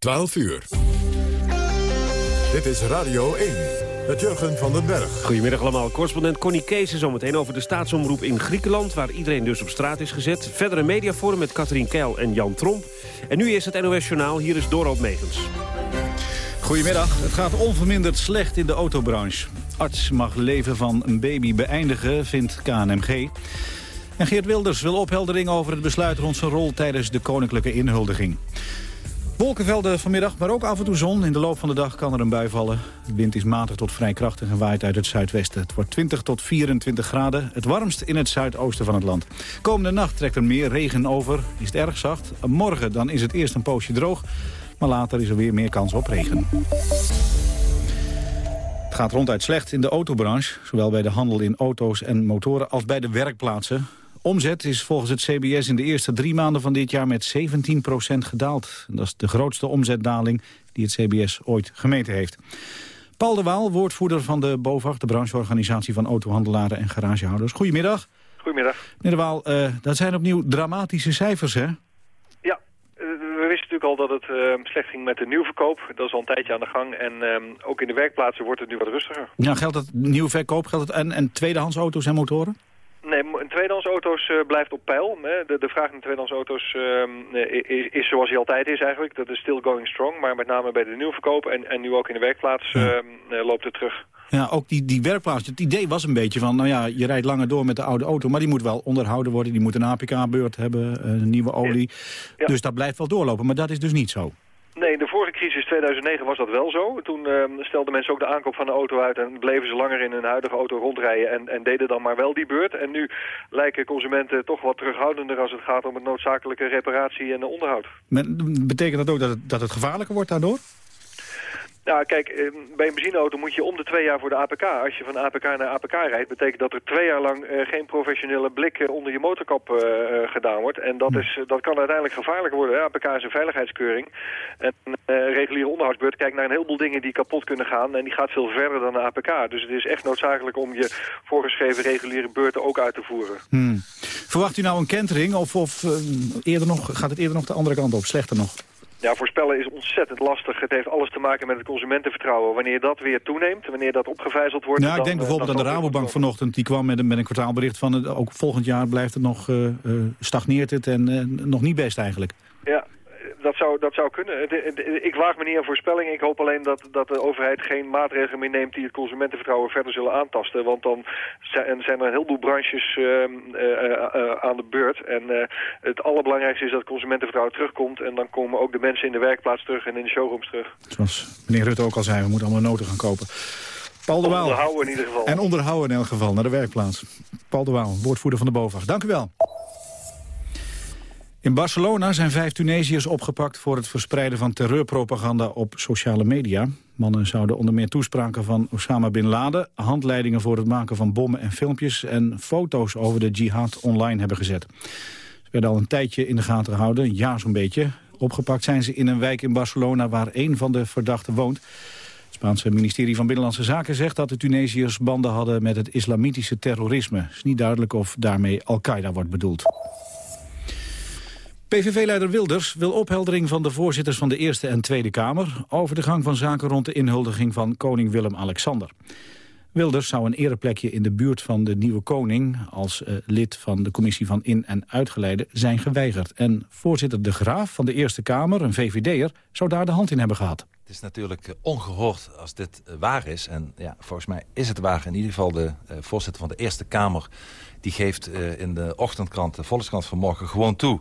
12 uur. Dit is Radio 1 met Jurgen van den Berg. Goedemiddag allemaal. Correspondent Connie Kees zometeen over de staatsomroep in Griekenland... waar iedereen dus op straat is gezet. Verder een mediaforum met Katrien Keil en Jan Tromp. En nu is het NOS Journaal. Hier is Dorald Megens. Goedemiddag. Het gaat onverminderd slecht in de autobranche. Arts mag leven van een baby beëindigen, vindt KNMG. En Geert Wilders wil opheldering over het besluit rond zijn rol tijdens de koninklijke inhuldiging. Wolkenvelden vanmiddag, maar ook af en toe zon. In de loop van de dag kan er een bui vallen. De wind is matig tot vrij krachtig en waait uit het zuidwesten. Het wordt 20 tot 24 graden, het warmst in het zuidoosten van het land. Komende nacht trekt er meer regen over, is het erg zacht. Morgen dan is het eerst een poosje droog, maar later is er weer meer kans op regen. Het gaat ronduit slecht in de autobranche, zowel bij de handel in auto's en motoren als bij de werkplaatsen. Omzet is volgens het CBS in de eerste drie maanden van dit jaar met 17% gedaald. Dat is de grootste omzetdaling die het CBS ooit gemeten heeft. Paul de Waal, woordvoerder van de BOVAG, de brancheorganisatie van autohandelaren en garagehouders. Goedemiddag. Goedemiddag. Meneer de Waal, uh, dat zijn opnieuw dramatische cijfers, hè? Ja, uh, we wisten natuurlijk al dat het uh, slecht ging met de nieuwverkoop. Dat is al een tijdje aan de gang. En ook in de werkplaatsen wordt het nu wat rustiger. Ja, geldt het nieuwverkoop geldt het en, en tweedehands auto's en motoren? Nee, tweedehands auto's uh, blijft op peil. Hè. De, de vraag naar tweedehands auto's uh, is, is, zoals hij altijd is eigenlijk. Dat is still going strong. Maar met name bij de nieuwverkoop en, en nu ook in de werkplaats ja. uh, loopt het terug. Ja, ook die, die werkplaats. Het idee was een beetje van, nou ja, je rijdt langer door met de oude auto. Maar die moet wel onderhouden worden. Die moet een APK-beurt hebben, een nieuwe olie. Ja. Dus dat blijft wel doorlopen. Maar dat is dus niet zo. Nee, de vorige crisis 2009 was dat wel zo. Toen uh, stelden mensen ook de aankoop van de auto uit en bleven ze langer in hun huidige auto rondrijden en, en deden dan maar wel die beurt. En nu lijken consumenten toch wat terughoudender als het gaat om het noodzakelijke reparatie en onderhoud. Maar betekent dat ook dat het, dat het gevaarlijker wordt daardoor? Nou, kijk, bij een benzineauto moet je om de twee jaar voor de APK. Als je van APK naar APK rijdt, betekent dat er twee jaar lang uh, geen professionele blik uh, onder je motorkap gedaan wordt. En dat, is, dat kan uiteindelijk gevaarlijk worden. APK is een veiligheidskeuring. En reguliere onderhoudsbeurt kijkt naar een heleboel dingen die kapot kunnen gaan. En die gaat veel verder dan de APK. Dus het is echt noodzakelijk om je voorgeschreven reguliere beurten ook uit te voeren. Hmm. Verwacht u nou een kentering of, of eerder nog, gaat het eerder nog de andere kant op, slechter nog? Ja, voorspellen is ontzettend lastig. Het heeft alles te maken met het consumentenvertrouwen. Wanneer dat weer toeneemt, wanneer dat opgevijzeld wordt... Nou, ik denk bijvoorbeeld aan de Rabobank vanochtend. Die kwam met een, met een kwartaalbericht van... Het, ook volgend jaar blijft het nog, uh, uh, stagneert het en uh, nog niet best eigenlijk. Ja, dat zou, dat zou kunnen. Ik waag me niet aan voorspelling. Ik hoop alleen dat, dat de overheid geen maatregelen meer neemt... die het consumentenvertrouwen verder zullen aantasten. Want dan zijn, zijn er een heleboel branches uh, uh, uh, aan de beurt. En het allerbelangrijkste is dat consumentenvertrouwen terugkomt. En dan komen ook de mensen in de werkplaats terug en in de showrooms terug. Zoals meneer Rutte ook al zei, we moeten allemaal noten gaan kopen. Paul de Waal. Onderhouden in ieder geval. En onderhouden in elk geval, naar de werkplaats. Paul de Waal, woordvoerder van de BOVAG. Dank u wel. In Barcelona zijn vijf Tunesiërs opgepakt voor het verspreiden van terreurpropaganda op sociale media. Mannen zouden onder meer toespraken van Osama Bin Laden, handleidingen voor het maken van bommen en filmpjes en foto's over de jihad online hebben gezet. Ze werden al een tijdje in de gaten gehouden, een jaar zo'n beetje. Opgepakt zijn ze in een wijk in Barcelona waar één van de verdachten woont. Het Spaanse ministerie van Binnenlandse Zaken zegt dat de Tunesiërs banden hadden met het islamitische terrorisme. Het is niet duidelijk of daarmee Al-Qaeda wordt bedoeld. PVV-leider Wilders wil opheldering van de voorzitters van de Eerste en Tweede Kamer... over de gang van zaken rond de inhuldiging van koning Willem-Alexander. Wilders zou een ereplekje in de buurt van de nieuwe koning... als uh, lid van de commissie van in- en uitgeleide zijn geweigerd. En voorzitter De Graaf van de Eerste Kamer, een VVD'er... zou daar de hand in hebben gehad. Het is natuurlijk ongehoord als dit uh, waar is. En ja, volgens mij is het waar. In ieder geval de voorzitter van de Eerste Kamer... die geeft uh, in de ochtendkrant, de Volkskrant vanmorgen, gewoon toe...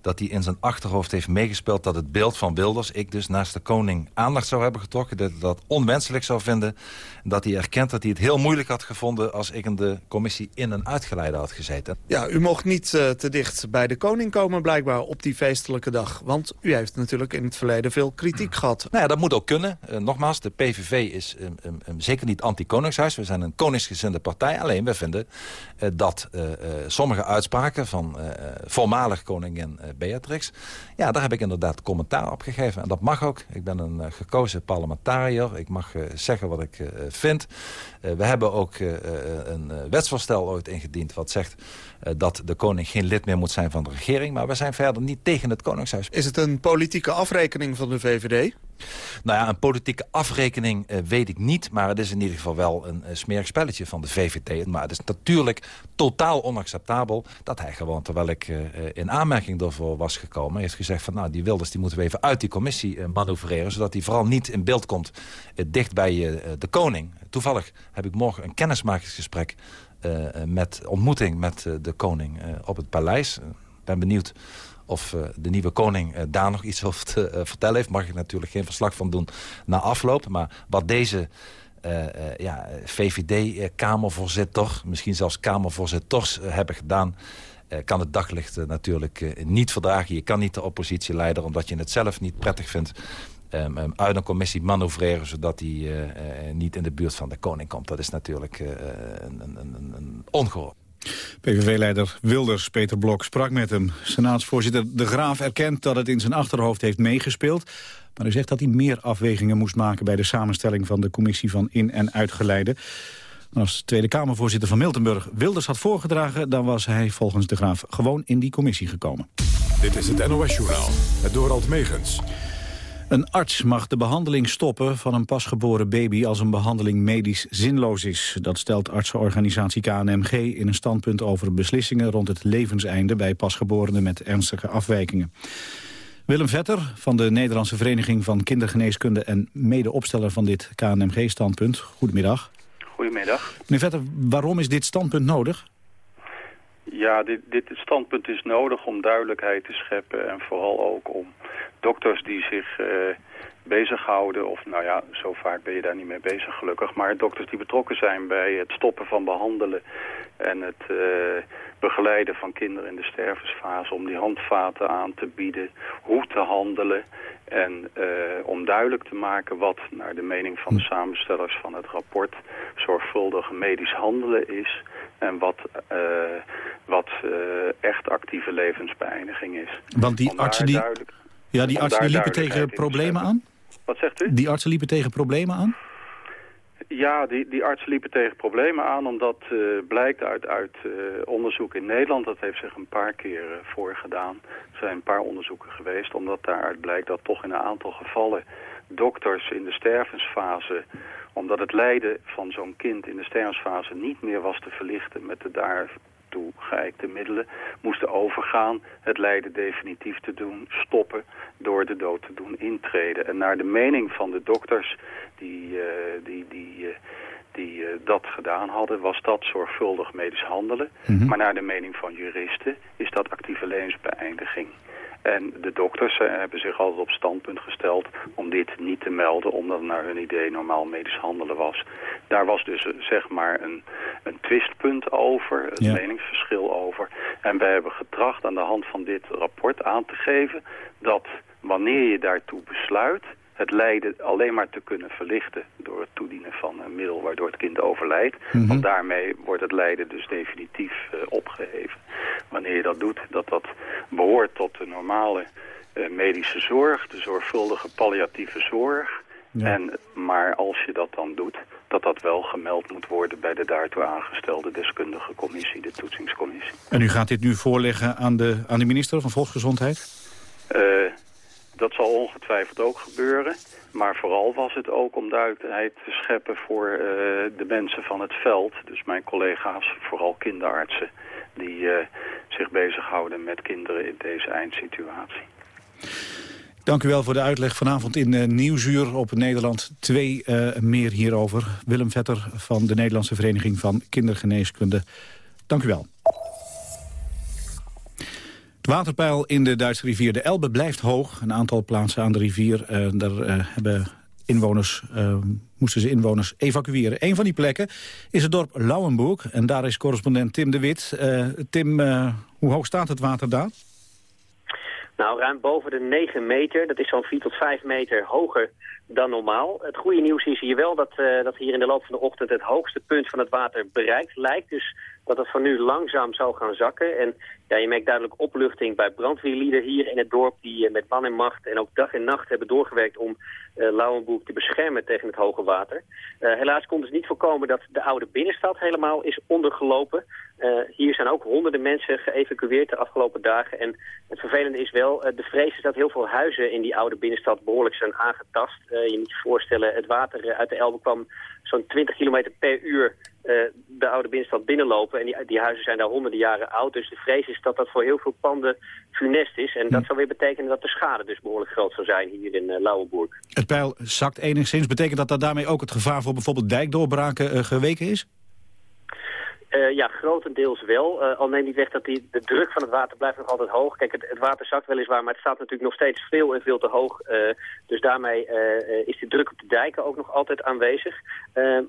dat hij in zijn achterhoofd heeft meegespeeld dat het beeld van Wilders... ik dus naast de koning aandacht zou hebben getrokken... dat hij dat onwenselijk zou vinden. En dat hij erkent dat hij het heel moeilijk had gevonden... als ik in de commissie in- en uitgeleide had gezeten. Ja, u mocht niet uh, te dicht bij de koning komen blijkbaar op die feestelijke dag. Want u heeft natuurlijk in het verleden veel kritiek gehad. Nou ja, dat moet moet ook kunnen. nogmaals, de PVV is zeker niet anti-koningshuis. We zijn een koningsgezinde partij. Alleen we vinden dat sommige uitspraken van voormalig koningin Beatrix... ja, daar heb ik inderdaad commentaar op gegeven. En dat mag ook. Ik ben een gekozen parlementariër. Ik mag zeggen wat ik vind. we hebben ook een wetsvoorstel ooit ingediend wat zegt eh, dat de koning geen lid meer moet zijn van de regering. Maar we zijn verder niet tegen het koningshuis. Is het een politieke afrekening van de VVD? Nou ja, een politieke afrekening uh, weet ik niet. Maar het is in ieder geval wel een uh, smerig spelletje van de VVD. Maar het is natuurlijk totaal onacceptabel dat hij gewoon... terwijl ik uh, in aanmerking daarvoor was gekomen... heeft gezegd van nou, die Wilders die moeten we even uit die commissie manoeuvreren... zodat hij vooral niet in beeld komt dicht bij de koning. Toevallig heb ik morgen een kennismakingsgesprek met ontmoeting met uh, de koning op het paleis. Ik ben benieuwd of de nieuwe koning daar nog iets over te vertellen heeft. Mag ik natuurlijk geen verslag van doen na afloop. Maar wat deze ja, VVD-kamervoorzitter, misschien zelfs kamervoorzitters hebben gedaan... kan het daglicht natuurlijk niet verdragen. Je kan niet de oppositieleider, omdat je het zelf niet prettig vindt um, um, uit een commissie manoeuvreren... zodat hij uh, uh, niet in de buurt van de koning komt. Dat is natuurlijk uh, een, een, een, een ongehoord. PVV-leider Wilders, Peter Blok, sprak met hem. Senaatsvoorzitter De Graaf erkent dat het in zijn achterhoofd heeft meegespeeld. Maar hij zegt dat hij meer afwegingen moest maken... bij de samenstelling van de commissie van in- en uitgeleide. Maar als Tweede Kamervoorzitter van Miltenburg Wilders had voorgedragen... dan was hij volgens De Graaf gewoon in die commissie gekomen. Dit is het NOS-journaal, het Dorald Megens. Een arts mag de behandeling stoppen van een pasgeboren baby als een behandeling medisch zinloos is. Dat stelt artsenorganisatie KNMG in een standpunt over beslissingen rond het levenseinde bij pasgeborenen met ernstige afwijkingen. Willem Vetter van de Nederlandse Vereniging van Kindergeneeskunde en medeopsteller van dit KNMG-standpunt. Goedemiddag. Goedemiddag. Meneer Vetter, waarom is dit standpunt nodig? Ja, dit, dit standpunt is nodig om duidelijkheid te scheppen en vooral ook om dokters die zich uh, bezighouden, of nou ja, zo vaak ben je daar niet mee bezig gelukkig, maar dokters die betrokken zijn bij het stoppen van behandelen en het uh, begeleiden van kinderen in de stervensfase, om die handvaten aan te bieden, hoe te handelen en uh, om duidelijk te maken wat naar de mening van de samenstellers van het rapport zorgvuldig medisch handelen is en wat, uh, wat echt actieve levensbeëindiging is. Want die artsen die... Duidelijk... Ja, die artsen die liepen tegen problemen aan? Wat zegt u? Die artsen liepen tegen problemen aan? Ja, die, die artsen liepen tegen problemen aan, omdat uh, blijkt uit, uit uh, onderzoek in Nederland, dat heeft zich een paar keer uh, voorgedaan. Er zijn een paar onderzoeken geweest, omdat daaruit blijkt dat toch in een aantal gevallen dokters in de stervensfase, omdat het lijden van zo'n kind in de stervensfase niet meer was te verlichten met de daar toe geëikte middelen moesten overgaan, het lijden definitief te doen, stoppen door de dood te doen intreden. En naar de mening van de dokters die, uh, die, die, uh, die uh, dat gedaan hadden, was dat zorgvuldig medisch handelen. Mm -hmm. Maar naar de mening van juristen is dat actieve levensbeëindiging. En de dokters hebben zich altijd op standpunt gesteld om dit niet te melden, omdat het naar hun idee normaal medisch handelen was. Daar was dus zeg maar een, een twistpunt over, een ja. meningsverschil over. En wij hebben getracht aan de hand van dit rapport aan te geven dat wanneer je daartoe besluit, het lijden alleen maar te kunnen verlichten door het toedienen van een middel waardoor het kind overlijdt. Mm -hmm. Want daarmee wordt het lijden dus definitief uh, opgeheven. Wanneer je dat doet, dat dat behoort tot de normale uh, medische zorg, de zorgvuldige palliatieve zorg. Ja. En, maar als je dat dan doet, dat dat wel gemeld moet worden bij de daartoe aangestelde deskundige commissie, de toetsingscommissie. En u gaat dit nu voorleggen aan de, aan de minister van Volksgezondheid? Uh, dat zal ongetwijfeld ook gebeuren. Maar vooral was het ook om duidelijkheid te scheppen voor uh, de mensen van het veld. Dus mijn collega's, vooral kinderartsen, die uh, zich bezighouden met kinderen in deze eindsituatie. Dank u wel voor de uitleg vanavond in uh, Nieuwsuur op Nederland 2 meer hierover. Willem Vetter van de Nederlandse Vereniging van Kindergeneeskunde. Dank u wel. Het waterpeil in de Duitse rivier de Elbe blijft hoog. Een aantal plaatsen aan de rivier, uh, daar uh, hebben inwoners, uh, moesten ze inwoners evacueren. Een van die plekken is het dorp Lauenburg. En daar is correspondent Tim de Wit. Tim, hoe hoog staat het water daar? Nou, ruim boven de 9 meter. Dat is zo'n 4 tot 5 meter hoger dan normaal. Het goede nieuws is hier wel dat, dat hier in de loop van de ochtend het hoogste punt van het water bereikt lijkt. Dus dat het van nu langzaam zal gaan zakken. En ja, je merkt duidelijk opluchting bij brandweerlieden hier in het dorp... die uh, met man en macht en ook dag en nacht hebben doorgewerkt om uh, te beschermen tegen het hoge water. helaas kon dus niet voorkomen dat de oude binnenstad helemaal is ondergelopen. hier zijn ook honderden mensen geëvacueerd de afgelopen dagen. En het vervelende is wel, de vrees is dat heel veel huizen in die oude binnenstad behoorlijk zijn aangetast. je moet je voorstellen, het water uit de Elbe kwam zo'n 20 kilometer per uur de oude binnenstad binnenlopen. En die, die, huizen zijn daar honderden jaren oud. Dus de vrees is dat dat voor heel veel panden funest is. En dat hm. zou weer betekenen dat de schade dus behoorlijk groot zou zijn hier in uh, Lauwenburg. Het pijl zakt enigszins. Betekent dat dat daarmee ook het gevaar voor bijvoorbeeld dijkdoorbraken uh, geweken is? Uh, ja, grotendeels wel. Uh, al neemt niet weg dat die, de druk van het water blijft nog altijd hoog. Kijk, het, het water zakt weliswaar, maar het staat natuurlijk nog steeds veel en veel te hoog. Uh, dus daarmee is die druk op de dijken ook nog altijd aanwezig.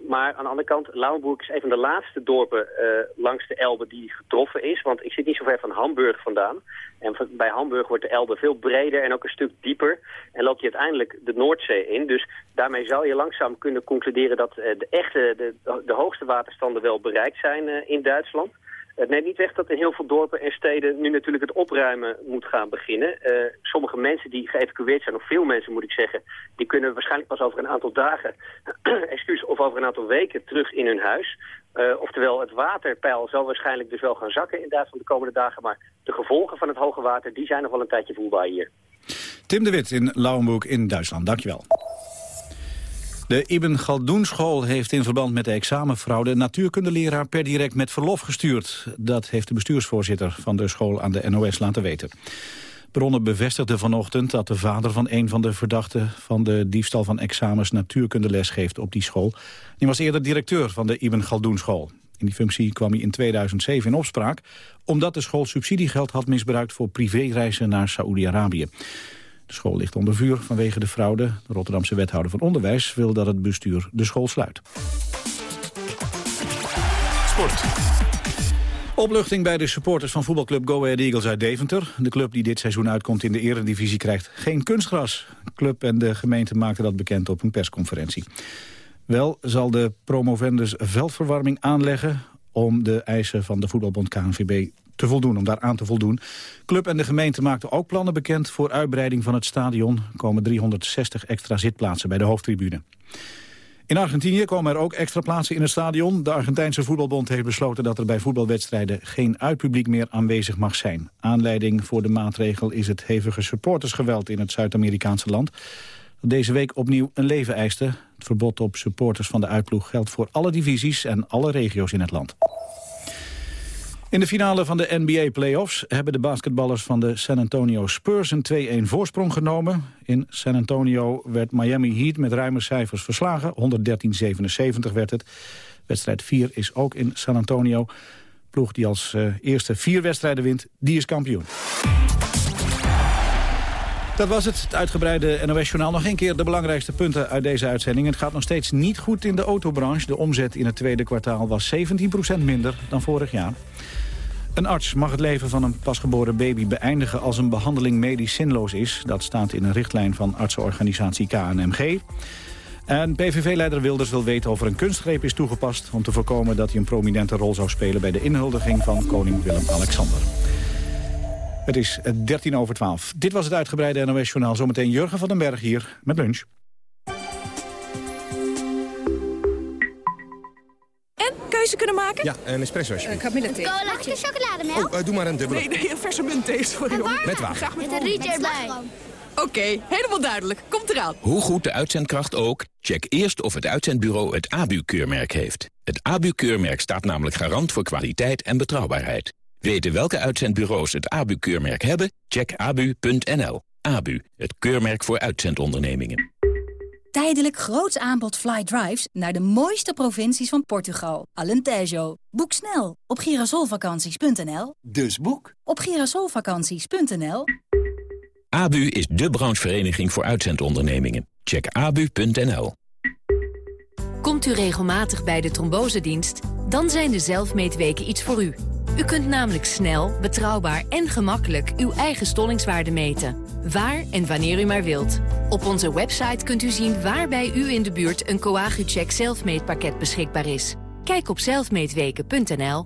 maar aan de andere kant, Lauenburg is een van de laatste dorpen langs de Elbe die getroffen is. Want ik zit niet zo ver van Hamburg vandaan. En bij Hamburg wordt de Elbe veel breder en ook een stuk dieper. En loopt je uiteindelijk de Noordzee in. Dus daarmee zou je langzaam kunnen concluderen dat de echte, de, de hoogste waterstanden wel bereikt zijn eh, in Duitsland. Het neemt niet weg dat in heel veel dorpen en steden nu natuurlijk het opruimen moet gaan beginnen. Uh, sommige mensen die geëvacueerd zijn, of veel mensen moet ik zeggen, die kunnen waarschijnlijk pas over een aantal dagen, excuus, of over een aantal weken terug in hun huis. Uh, oftewel, het waterpeil zal waarschijnlijk dus wel gaan zakken in Duitsland de komende dagen, maar de gevolgen van het hoge water, die zijn nog wel een tijdje voelbaar hier. Tim de Wit in Lauwenburg in Duitsland, dankjewel. De Ibn Galdoen school heeft in verband met de examenfraude... natuurkundeleraar per direct met verlof gestuurd. Dat heeft de bestuursvoorzitter van de school aan de NOS laten weten. Bronnen bevestigden vanochtend dat de vader van een van de verdachten... van de diefstal van examens natuurkundeles geeft op die school. Die was eerder directeur van de Ibn Galdoen school. In die functie kwam hij in 2007 in opspraak... omdat de school subsidiegeld had misbruikt voor privéreizen naar Saoedi-Arabië. De school ligt onder vuur vanwege de fraude. De Rotterdamse wethouder van Onderwijs wil dat het bestuur de school sluit. Sport. Opluchting bij de supporters van voetbalclub Go Ahead Eagles uit Deventer. De club die dit seizoen uitkomt in de eredivisie krijgt geen kunstgras. De club en de gemeente maakten dat bekend op een persconferentie. Wel zal de promovendus veldverwarming aanleggen om de eisen van de voetbalbond KNVB te voldoen, om daar aan te voldoen. Club en de gemeente maakten ook plannen bekend voor uitbreiding van het stadion. Er komen 360 extra zitplaatsen bij de hoofdtribune. In Argentinië komen er ook extra plaatsen in het stadion. De Argentijnse voetbalbond heeft besloten dat er bij voetbalwedstrijden geen uitpubliek meer aanwezig mag zijn. Aanleiding voor de maatregel is het hevige supportersgeweld in het Zuid-Amerikaanse land. Dat deze week opnieuw een leven eiste. Het verbod op supporters van de uitploeg geldt voor alle divisies en alle regio's in het land. In de finale van de NBA-playoffs hebben de basketballers van de San Antonio Spurs een 2-1 voorsprong genomen. In San Antonio werd Miami Heat met ruime cijfers verslagen. 113-77 werd het. Wedstrijd 4 is ook in San Antonio. Ploeg die als uh, eerste vier wedstrijden wint, die is kampioen. Dat was het, het uitgebreide NOS-journaal. Nog een keer de belangrijkste punten uit deze uitzending. Het gaat nog steeds niet goed in de autobranche. De omzet in het tweede kwartaal was 17% minder dan vorig jaar. Een arts mag het leven van een pasgeboren baby beëindigen als een behandeling medisch zinloos is. Dat staat in een richtlijn van artsenorganisatie KNMG. En PVV-leider Wilders wil weten of er een kunstgreep is toegepast... om te voorkomen dat hij een prominente rol zou spelen... bij de inhuldiging van koning Willem-Alexander. Het is 13 over 12. Dit was het uitgebreide NOS-journaal. Zometeen Jurgen van den Berg hier met lunch. Keuze kunnen maken? Ja, een espresso Een Uh, thee. Cola, chocolademelk? Oh, uh, doe maar een dubbele. Nee, nee, een verse muntthee, sorry hoor. Met water. Graag met, met een rietje erbij. Oké, helemaal duidelijk. Komt eraan. Hoe goed de uitzendkracht ook, check eerst of het uitzendbureau het ABU-keurmerk heeft. Het ABU-keurmerk staat namelijk garant voor kwaliteit en betrouwbaarheid. Weten welke uitzendbureaus het ABU-keurmerk hebben? Check abu.nl. ABU, het keurmerk voor uitzendondernemingen. Tijdelijk groots aanbod fly drives naar de mooiste provincies van Portugal. Alentejo. Boek snel op girasolvakanties.nl. Dus boek op girasolvakanties.nl. ABU is de branchevereniging voor uitzendondernemingen. Check abu.nl. Komt u regelmatig bij de trombosedienst? Dan zijn de zelfmeetweken iets voor u. U kunt namelijk snel, betrouwbaar en gemakkelijk uw eigen stollingswaarde meten. Waar en wanneer u maar wilt. Op onze website kunt u zien waar bij u in de buurt een Coagucheck zelfmeetpakket beschikbaar is. Kijk op zelfmeetweken.nl.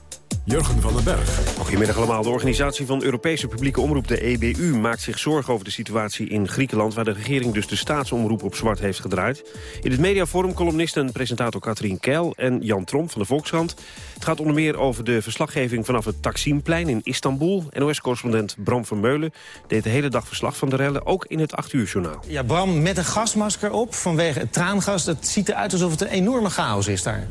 Jurgen van den Berg. Goedemiddag allemaal. De organisatie van Europese publieke omroep, de EBU... maakt zich zorgen over de situatie in Griekenland... waar de regering dus de staatsomroep op zwart heeft gedraaid. In het mediaforum columnist en presentator Katrien Keil... en Jan Tromp van de Volkskrant. Het gaat onder meer over de verslaggeving vanaf het Taksimplein in Istanbul. NOS-correspondent Bram Vermeulen deed de hele dag verslag van de rellen... ook in het 8 uur journaal. Ja, Bram, met een gasmasker op vanwege het traangas. Het ziet eruit alsof het een enorme chaos is daar.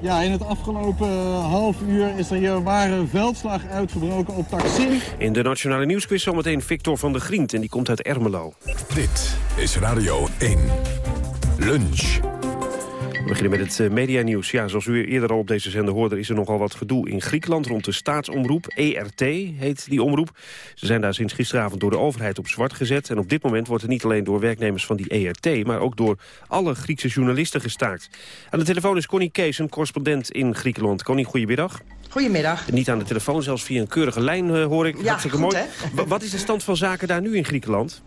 Ja, in het afgelopen half uur is er hier een ware veldslag uitgebroken op Taksim. In de Nationale Nieuwsquiz zometeen Victor van der Grient en die komt uit Ermelo. Dit is Radio 1. Lunch. We beginnen met het eh, medianieuws. Ja, zoals u eerder al op deze zender hoorde... is er nogal wat gedoe in Griekenland rond de staatsomroep. ERT heet die omroep. Ze zijn daar sinds gisteravond door de overheid op zwart gezet. En op dit moment wordt er niet alleen door werknemers van die ERT... maar ook door alle Griekse journalisten gestaakt. Aan de telefoon is Connie Kees, een correspondent in Griekenland. Connie, goedemiddag. Goedemiddag. Niet aan de telefoon, zelfs via een keurige lijn uh, hoor ik. Ja, Hartstikke goed, mooi. Hè? Wat is de stand van zaken daar nu in Griekenland?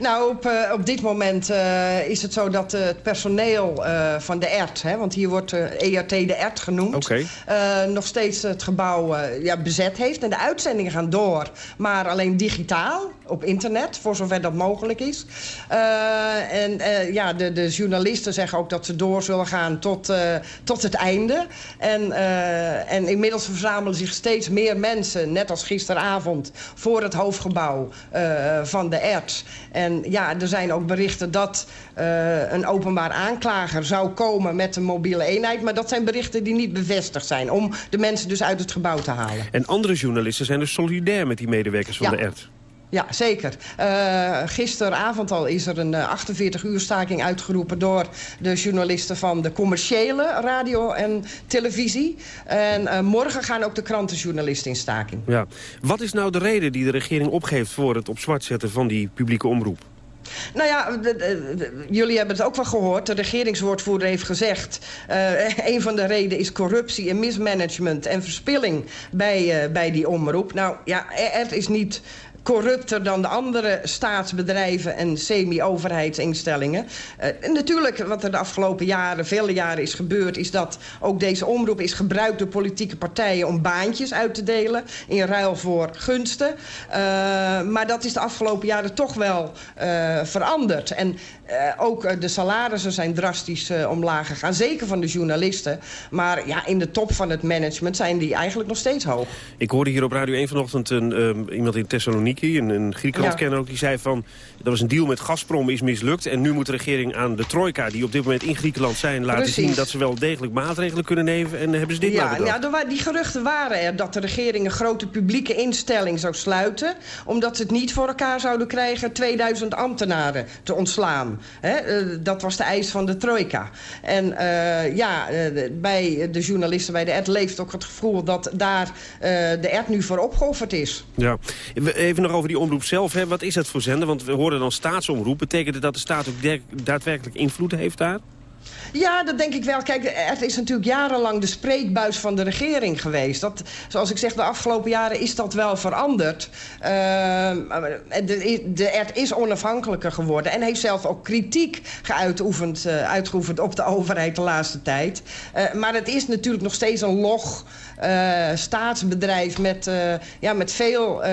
Nou, op, uh, op dit moment uh, is het zo dat uh, het personeel van de ERT... Hè, want hier wordt ERT de ERT genoemd... Okay. nog steeds het gebouw ja, bezet heeft. En de uitzendingen gaan door, maar alleen digitaal, op internet... voor zover dat mogelijk is. en ja, de, de, journalisten zeggen ook dat ze door zullen gaan tot, tot het einde. En, en inmiddels verzamelen zich steeds meer mensen... net als gisteravond, voor het hoofdgebouw van de ERT... En ja, er zijn ook berichten dat uh, een openbaar aanklager zou komen met een mobiele eenheid. Maar dat zijn berichten die niet bevestigd zijn. Om de mensen dus uit het gebouw te halen. En andere journalisten zijn dus solidair met die medewerkers van ja. de ERT? Ja, zeker. Uh, gisteravond al is er een uh, 48-uur staking uitgeroepen... door de journalisten van de commerciële radio en televisie. En uh, morgen gaan ook de krantenjournalisten in staking. Ja. Wat is nou de reden die de regering opgeeft... voor het op zwart zetten van die publieke omroep? Nou ja, de, de, de, jullie hebben het ook wel gehoord. De regeringswoordvoerder heeft gezegd... Uh, een van de redenen is corruptie en mismanagement en verspilling bij, uh, bij die omroep. Nou ja, er is niet corrupter dan de andere staatsbedrijven en semi-overheidsinstellingen. Uh, natuurlijk, wat er de afgelopen jaren, vele jaren is gebeurd... is dat ook deze omroep is gebruikt door politieke partijen... om baantjes uit te delen in ruil voor gunsten. Uh, maar dat is de afgelopen jaren toch wel uh, veranderd. En ook de salarissen zijn drastisch omlaag gegaan. Zeker van de journalisten. Maar ja, in de top van het management zijn die eigenlijk nog steeds hoog. Ik hoorde hier op Radio 1 vanochtend een, um, iemand in Thessaloniki, een, een Griekenland-kenner ja. ook, die zei van... dat was een deal met Gazprom, is mislukt. En nu moet de regering aan de trojka, die op dit moment in Griekenland zijn... laten Precies. zien dat ze wel degelijk maatregelen kunnen nemen. En hebben ze dit ja, nou bedacht. Ja, die geruchten waren er dat de regering een grote publieke instelling zou sluiten... omdat ze het niet voor elkaar zouden krijgen 2000 ambtenaren te ontslaan. He, uh, dat was de eis van de trojka. En uh, ja, uh, bij de journalisten bij de ERT leeft ook het gevoel... dat daar de ERT nu voor opgeofferd is. Ja, even nog over die omroep zelf. Hè. Wat is dat voor zender? Want we horen dan staatsomroep. Betekent dat de staat ook daadwerkelijk invloed heeft daar? Ja, dat denk ik wel. Kijk, het is natuurlijk jarenlang de spreekbuis van de regering geweest. Dat, zoals ik zeg, de afgelopen jaren is dat wel veranderd. Uh, de, ERT is onafhankelijker geworden... en heeft zelf ook kritiek geuitoefend, uh, uitgeoefend op de overheid de laatste tijd. Uh, maar het is natuurlijk nog steeds een log... Uh, staatsbedrijf met, uh, ja, met veel uh,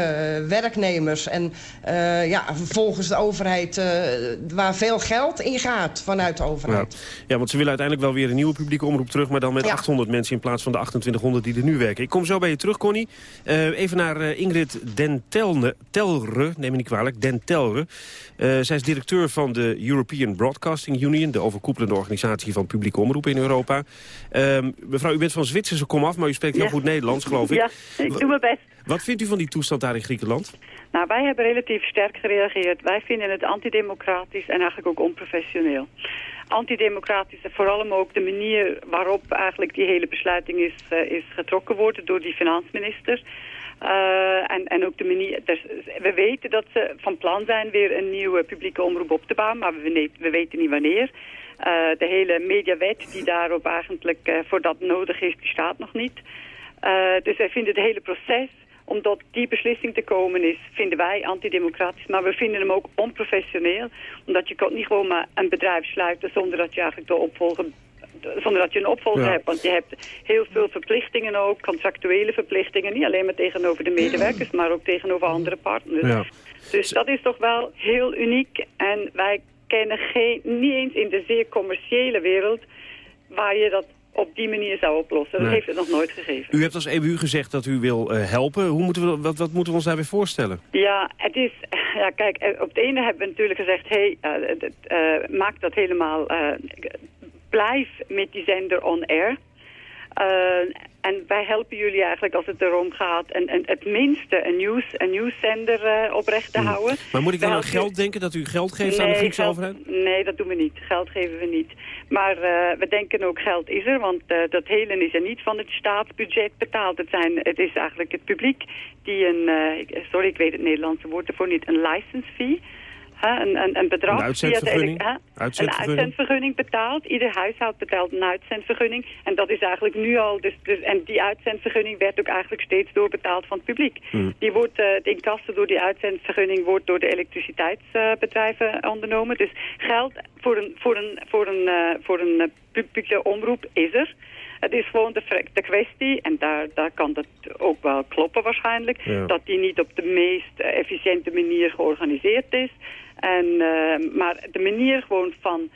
werknemers. En ja, volgens de overheid waar veel geld in gaat vanuit de overheid. Ja. ja, want ze willen uiteindelijk wel weer een nieuwe publieke omroep terug... maar dan met ja. 800 mensen in plaats van de 2800 die er nu werken. Ik kom zo bij je terug, Connie. even naar Ingrid Dentelre, Telre, neem me niet kwalijk, Dentelre. Zij is directeur van de European Broadcasting Union... de overkoepelende organisatie van publieke omroepen in Europa. mevrouw, u bent van Zwitserse komaf, maar u spreekt heel goed Nederlands, geloof ik. Ja, ik doe mijn best. Wat vindt u van die toestand daar in Griekenland? Nou, wij hebben relatief sterk gereageerd. Wij vinden het antidemocratisch en eigenlijk ook onprofessioneel. Antidemocratisch, vooral ook de manier waarop eigenlijk die hele besluiting is, uh, is getrokken wordt door die finansminister. Uh, en, en ook de manier, dus we weten dat ze van plan zijn weer een nieuwe publieke omroep op te bouwen, maar we, we weten niet wanneer. Uh, de hele mediawet die daarop eigenlijk uh, voor dat nodig is, die staat nog niet. Dus wij vinden het hele proces om tot die beslissing te komen is, vinden wij antidemocratisch. Maar we vinden hem ook onprofessioneel. Omdat je kan niet gewoon maar een bedrijf sluiten zonder dat je eigenlijk de opvolger zonder dat je een opvolger ja. hebt. Want je hebt heel veel verplichtingen ook, contractuele verplichtingen. Niet alleen maar tegenover de medewerkers, maar ook tegenover andere partners. Ja. Dus dat is toch wel heel uniek. En wij kennen geen, niet eens in de zeer commerciële wereld waar je dat op die manier zou oplossen. Dat nee. heeft het nog nooit gegeven. U hebt als EBU gezegd dat u wil uh, helpen. Hoe moeten we, wat, wat moeten we ons daarbij voorstellen? Ja, het is, ja, kijk, op het ene hebben we natuurlijk gezegd... hey, uh, uh, maak dat helemaal... blijf met die zender on air... En wij helpen jullie eigenlijk als het erom gaat en, en het minste een, nieuws, een nieuwszender uh, oprecht te hmm. houden. Maar moet ik dan aan geld denken, dat u geld geeft nee, aan de Griekse geld, overheid? Nee, dat doen we niet. Geld geven we niet. Maar uh, we denken ook geld is er, want dat hele is er niet van het staatsbudget betaald. Het, zijn, het is eigenlijk het publiek die een, sorry ik weet het Nederlandse woord ervoor niet, een license fee... Een, een, een, bedrag. Een uitzendvergunning. Een uitzendvergunning. uitzendvergunning betaalt. Ieder huishoud betaalt een uitzendvergunning. En dat is eigenlijk nu al... Dus, dus, en die uitzendvergunning werd ook eigenlijk steeds doorbetaald van het publiek. Hmm. Die wordt, uh, het inkassen door die uitzendvergunning wordt door de elektriciteitsbedrijven uh, ondernomen. Dus geld voor een, voor een, voor een, uh, voor een publieke omroep is er. Het is gewoon de, de kwestie, en daar, daar kan dat ook wel kloppen waarschijnlijk... Ja. dat die niet op de meest efficiënte manier georganiseerd is. En, uh, maar de manier gewoon van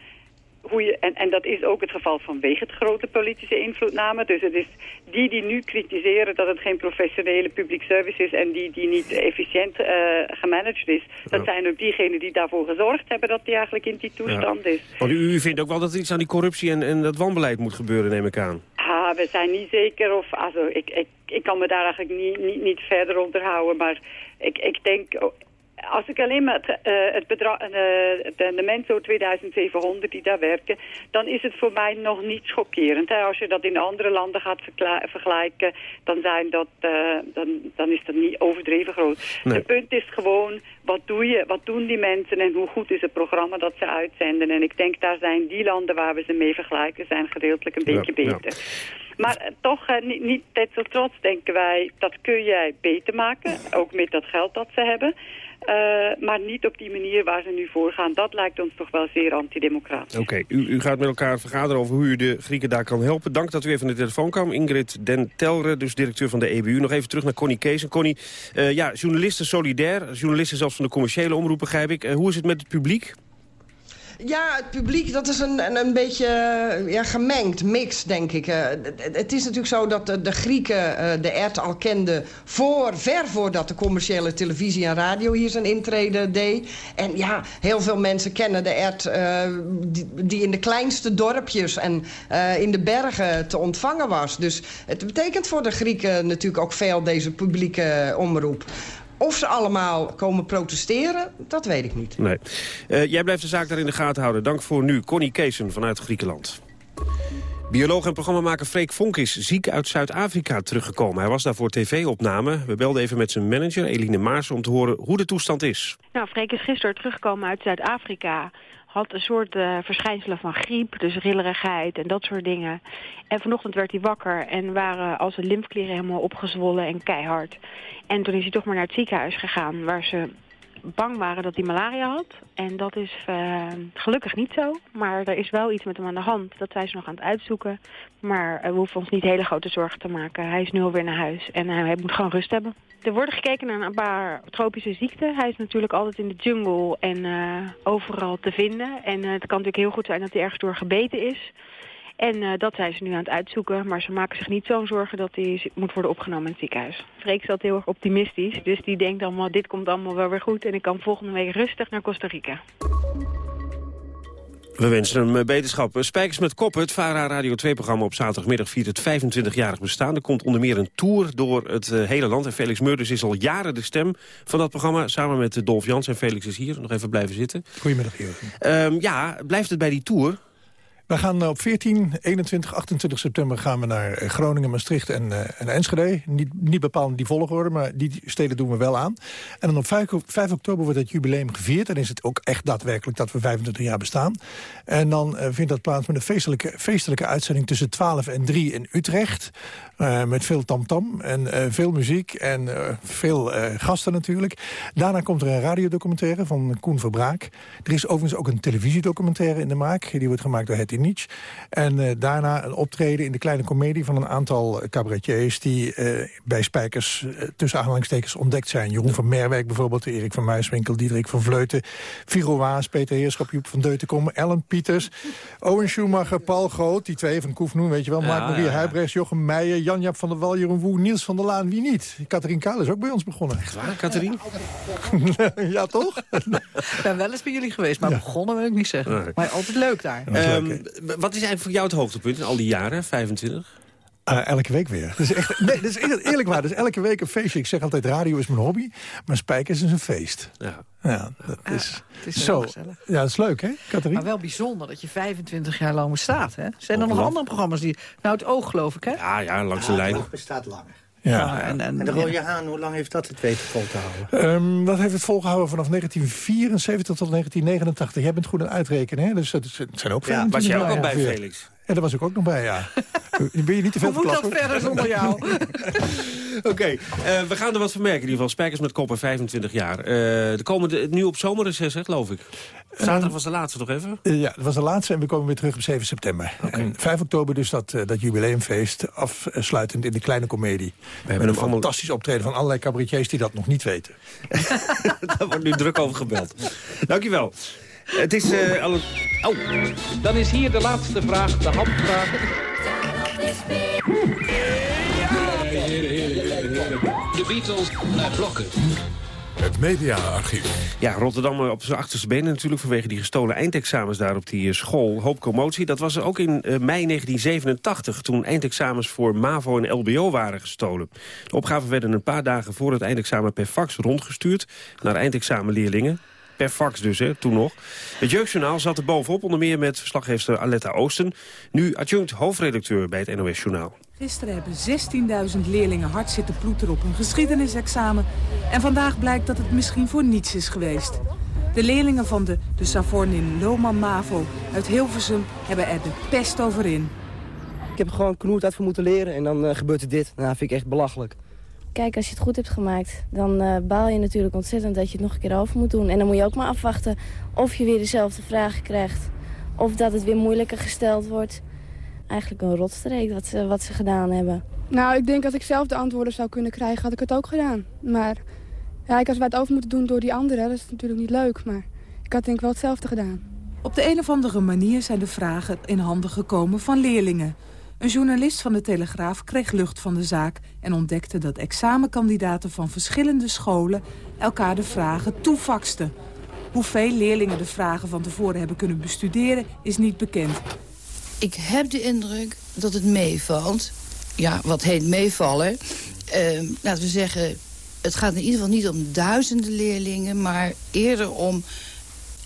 hoe je, en, en dat is ook het geval vanwege het grote politische invloedname. Dus het is die die nu kritiseren dat het geen professionele public service is en die die niet efficiënt uh, gemanaged is. Dat zijn ook diegenen die daarvoor gezorgd hebben dat die eigenlijk in die toestand is. Want u, u vindt ook wel dat er iets aan die corruptie en, en dat wanbeleid moet gebeuren, neem ik aan. Ah, we zijn niet zeker of... Also, ik, ik, ik kan me daar eigenlijk niet, niet, niet verder onderhouden, maar ik, ik denk... Als ik alleen maar het, uh, het bedrag, uh, de, de mensen 2700 die daar werken, dan is het voor mij nog niet schokkerend. Hè? Als je dat in andere landen gaat vergelijken, dan, zijn dat, uh, dan, dan is dat niet overdreven groot. Nee. Het punt is gewoon, wat, doe je, wat doen die mensen en hoe goed is het programma dat ze uitzenden? En ik denk, daar zijn die landen waar we ze mee vergelijken, zijn gedeeltelijk een beetje Ja, ja. beter. Maar toch, niet, niet net zo trots denken wij, dat kun jij beter maken. Ook met dat geld dat ze hebben. Uh, maar niet op die manier waar ze nu voor gaan. Dat lijkt ons toch wel zeer antidemocratisch. Oké, u, u gaat met elkaar vergaderen over hoe u de Grieken daar kan helpen. Dank dat u even aan de telefoon kwam. Ingrid Den Telre, dus directeur van de EBU. Nog even terug naar Connie Kees. En Connie, uh, ja, journalisten solidair. Journalisten zelfs van de commerciële omroep, begrijp ik. Uh, hoe is het met het publiek? Ja, het publiek, dat is een, een, een beetje uh, ja, gemengd, mix, denk ik. Uh, het, is natuurlijk zo dat de, Grieken uh, de ERT al kenden... Voor, ver voordat de commerciële televisie en radio hier zijn intrede deed. En ja, heel veel mensen kennen de ERT... Die, die, in de kleinste dorpjes en in de bergen te ontvangen was. Dus het betekent voor de Grieken natuurlijk ook veel, deze publieke omroep. Of ze allemaal komen protesteren, dat weet ik niet. Nee. Uh, jij blijft de zaak daar in de gaten houden. Dank voor nu. Connie Keesen vanuit Griekenland. Bioloog en programmamaker Freek Vonk is ziek uit Zuid-Afrika teruggekomen. Hij was daar voor tv-opname. We belden even met zijn manager, Eline Maas, om te horen hoe de toestand is. Nou, Freek is gisteren teruggekomen uit Zuid-Afrika. Had een soort uh, verschijnselen van griep, dus rillerigheid en dat soort dingen. En vanochtend werd hij wakker en waren al zijn lymfklieren helemaal opgezwollen en keihard. En toen is hij toch maar naar het ziekenhuis gegaan waar ze bang waren dat hij malaria had. En dat is uh, gelukkig niet zo. Maar er is wel iets met hem aan de hand. Dat zijn ze nog aan het uitzoeken. Maar we hoeven ons niet hele grote zorgen te maken. Hij is nu alweer naar huis en hij moet gewoon rust hebben. Er wordt gekeken naar een paar tropische ziekten. Hij is natuurlijk altijd in de jungle en overal te vinden. En het kan natuurlijk heel goed zijn dat hij ergens door gebeten is. En uh, dat zijn ze nu aan het uitzoeken. Maar ze maken zich niet zo'n zorgen dat hij moet worden opgenomen in het ziekenhuis. Freek zat heel erg optimistisch. Dus die denkt allemaal, dit komt allemaal wel weer goed. En ik kan volgende week rustig naar Costa Rica. We wensen hem beterschap. Spijkers met Kop, het VARA Radio 2-programma op zaterdagmiddag viert het 25-jarig bestaan. Er komt onder meer een tour door het hele land. En Felix Meurders is al jaren de stem van dat programma. Samen met Dolf Jans en Felix is hier. Nog even blijven zitten. Goedemiddag, Jurgen. Um, ja, blijft het bij die tour? We gaan op 14, 21, 28 september gaan we naar Groningen, Maastricht en, uh, en Enschede. Niet, niet bepaald die volgorde, maar die steden doen we wel aan. En dan op 5, 5 oktober wordt het jubileum gevierd. Dan is het ook echt daadwerkelijk dat we 25 jaar bestaan. En dan vindt dat plaats met een feestelijke, feestelijke uitzending tussen 12 en 3 in Utrecht. Met veel tamtam -tam en veel muziek en veel gasten natuurlijk. Daarna komt er een radiodocumentaire van Koen Verbraak. Er is overigens ook een televisiedocumentaire in de maak. Die wordt gemaakt door Hetty Nietzsche. En uh, daarna een optreden in de kleine komedie van een aantal cabaretiers... die uh, bij Spijkers uh, tussen aanhalingstekens ontdekt zijn. Jeroen van Merwijk bijvoorbeeld, Erik van Muiswinkel, Diederik van Vleuten... Viro Waas, Peter Heerschop, Joep van Deutenkom, Ellen Pieters... Owen Schumacher, Paul Groot, die twee van Koefnoen, weet je wel... Ja, Mark-Marie ja, ja. Huibrechts, Jochem Meijer, Jan-Jap van der Wal, Jeroen Woe, Niels van der Laan, wie niet? Katerien Kaal is ook bij ons begonnen. Echt waar, Katerien? ja, toch? Ik ben wel eens bij jullie geweest, maar begonnen wil ik niet zeggen. Nee. Maar altijd leuk daar. Um, wat is eigenlijk voor jou het hoogtepunt in al die jaren, 25? Uh, elke week weer. Dat is echt, nee, dat is eerlijk waar. Dat is elke week een feestje. Ik zeg altijd, radio is mijn hobby, maar Spijkers is een feest. Ja. Ja, dat ja, is, het is zo. gezellig. Ja, dat is leuk, hè, Katerien? Maar wel bijzonder dat je 25 jaar lang bestaat, hè? Zijn er nog andere programma's die... Nou, het oog, geloof ik, hè? Ja, ja langs de lijn. Het bestaat langer. Ja. Ja, en, en, En de rode haan, hoe lang heeft dat het weten vol te houden? Um, dat heeft het volgehouden vanaf 1974 tot 1989. Jij bent goed aan het uitrekenen, hè? Dus het zijn ook 25 Was jij ook al bij. Felix? Ja, daar was ik ook nog bij, ja. Ben je niet te veel Hoe moet dat verder zonder jou? Oké, okay, uh, we gaan er wat van merken in ieder geval. Spijkers met koppen, 25 jaar. Uh, de komende, nu op zomerreces, hè, geloof ik. Zaterdag was de laatste toch even? Uh, ja, dat was de laatste en we komen weer terug op 7 september. Okay. En 5 oktober dus dat, uh, dat jubileumfeest, afsluitend in de kleine komedie. We hebben een allemaal... fantastisch optreden van allerlei cabaretiers die dat nog niet weten. Daar wordt nu druk over gebeld. Dankjewel. Het is uh. Oh. Dan is hier de laatste vraag, de handvraag. De Beatles naar blokken. Het mediaarchief. Ja, Rotterdam op zijn achterste benen natuurlijk vanwege die gestolen eindexamens daar op die school. Hoop commotie. Dat was ook in uh, mei 1987 toen eindexamens voor MAVO en LBO waren gestolen. De opgaven werden een paar dagen voor het eindexamen per fax rondgestuurd naar eindexamenleerlingen. Per fax dus, hè, toen nog. Het Jeugdjournaal zat er bovenop, onder meer met verslaggever Aletta Oosten. Nu adjunct hoofdredacteur bij het NOS Journaal. Gisteren hebben 16.000 leerlingen hard zitten ploeteren op een geschiedenisexamen. En vandaag blijkt dat het misschien voor niets is geweest. De leerlingen van de, de Savornin Lohman Mavo uit Hilversum hebben er de pest over in. Ik heb er gewoon knoerd uit voor moeten leren en dan uh, gebeurt er dit. Nou, dat vind ik echt belachelijk. Kijk, als je het goed hebt gemaakt, dan uh, baal je natuurlijk ontzettend dat je het nog een keer over moet doen. En dan moet je ook maar afwachten of je weer dezelfde vragen krijgt. Of dat het weer moeilijker gesteld wordt. Eigenlijk een rotstreek wat ze, wat ze gedaan hebben. Nou, ik denk dat ik zelf de antwoorden zou kunnen krijgen, had ik het ook gedaan. Maar ja, als wij het over moeten doen door die anderen, dat is natuurlijk niet leuk. Maar ik had denk ik wel hetzelfde gedaan. Op de een of andere manier zijn de vragen in handen gekomen van leerlingen. Een journalist van de Telegraaf kreeg lucht van de zaak... en ontdekte dat examenkandidaten van verschillende scholen... elkaar de vragen toefaxten. Hoeveel leerlingen de vragen van tevoren hebben kunnen bestuderen... is niet bekend. Ik heb de indruk dat het meevalt. Ja, wat heet meevallen? Uh, laten we zeggen, het gaat in ieder geval niet om duizenden leerlingen... maar eerder om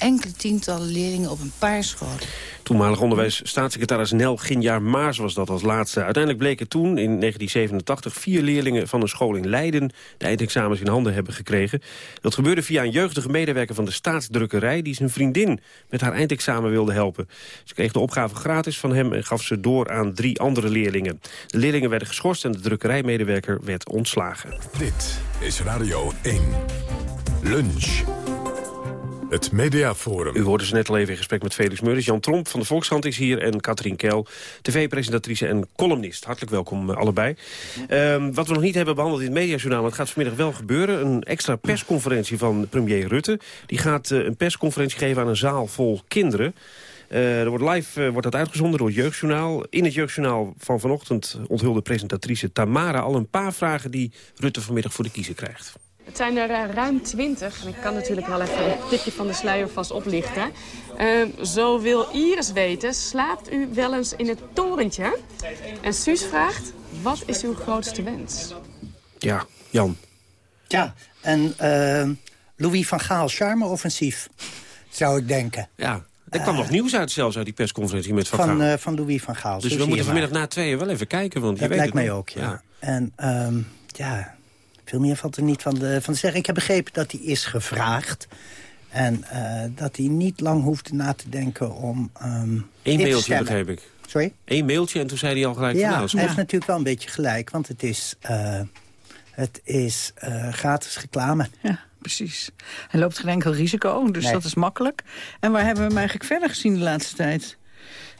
enkele tientallen leerlingen op een paar scholen. Toenmalig onderwijsstaatssecretaris Nel Ginjaar Maas was dat als laatste. Uiteindelijk bleken toen, in 1987, vier leerlingen van een school in Leiden... de eindexamens in handen hebben gekregen. Dat gebeurde via een jeugdige medewerker van de staatsdrukkerij... die zijn vriendin met haar eindexamen wilde helpen. Ze kreeg de opgave gratis van hem en gaf ze door aan drie andere leerlingen. De leerlingen werden geschorst en de drukkerijmedewerker werd ontslagen. Dit is Radio 1. Lunch. Het Mediaforum. U hoorde ze net al even in gesprek met Felix Meurders. Jan Tromp van de Volkshand is hier en Katrien Kel, tv-presentatrice en columnist. Hartelijk welkom uh, allebei. Um, wat we nog niet hebben behandeld in het Mediajournaal, het gaat vanmiddag wel gebeuren. Een extra persconferentie van premier Rutte. Die gaat uh, een persconferentie geven aan een zaal vol kinderen. Uh, er wordt live wordt dat uitgezonden door Jeugdjournaal. In het Jeugdjournaal van vanochtend onthulde presentatrice Tamara al een paar vragen die Rutte vanmiddag voor de kiezer krijgt. Het zijn er uh, ruim twintig. En ik kan natuurlijk wel even een tipje van de sluier vast oplichten. Uh, zo wil Iris weten, slaapt u wel eens in het torentje? En Suus vraagt, wat is uw grootste wens? Ja, Jan. Ja, en uh, Louis van Gaal, charme-offensief, zou ik denken. Ja, er kwam nog nieuws uit zelfs uit die persconferentie met Van, van Gaal. Uh, van Louis van Gaal. Dus we moeten vanmiddag na tweeën wel even kijken. Want je dat weet lijkt het mij ook, ja. ja. En um, ja, veel meer valt er niet van, de, van te zeggen. Ik heb begrepen dat hij is gevraagd. En uh, dat hij niet lang hoefde na te denken om um, Eén mailtje begreep ik. Sorry? Eén mailtje en toen zei hij al gelijk... Ja, van, nou, hij heeft natuurlijk wel een beetje gelijk. Want het is, uh, het is uh, gratis reclame. Ja precies. Hij loopt geen enkel risico, dus Nee. dat is makkelijk. En waar hebben we hem eigenlijk verder gezien de laatste tijd?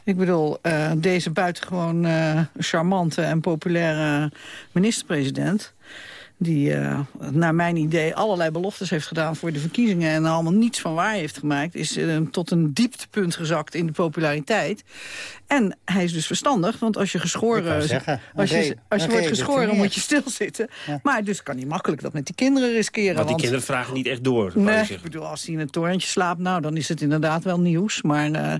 Ik bedoel, uh, deze buitengewoon uh, charmante en populaire minister-president... die uh, naar mijn idee allerlei beloftes heeft gedaan voor de verkiezingen... en allemaal niets van waar heeft gemaakt... is uh, tot een dieptepunt gezakt in de populariteit. En hij is dus verstandig, want als je geschoren... Zeggen, als je, reden, als je wordt geschoren moet je stilzitten. Ja. Maar dus kan hij makkelijk dat met die kinderen riskeren. Want die want, kinderen vragen niet echt door. Nee, ik bedoel, als hij in een torentje slaapt... nou, dan is het inderdaad wel nieuws. Maar uh,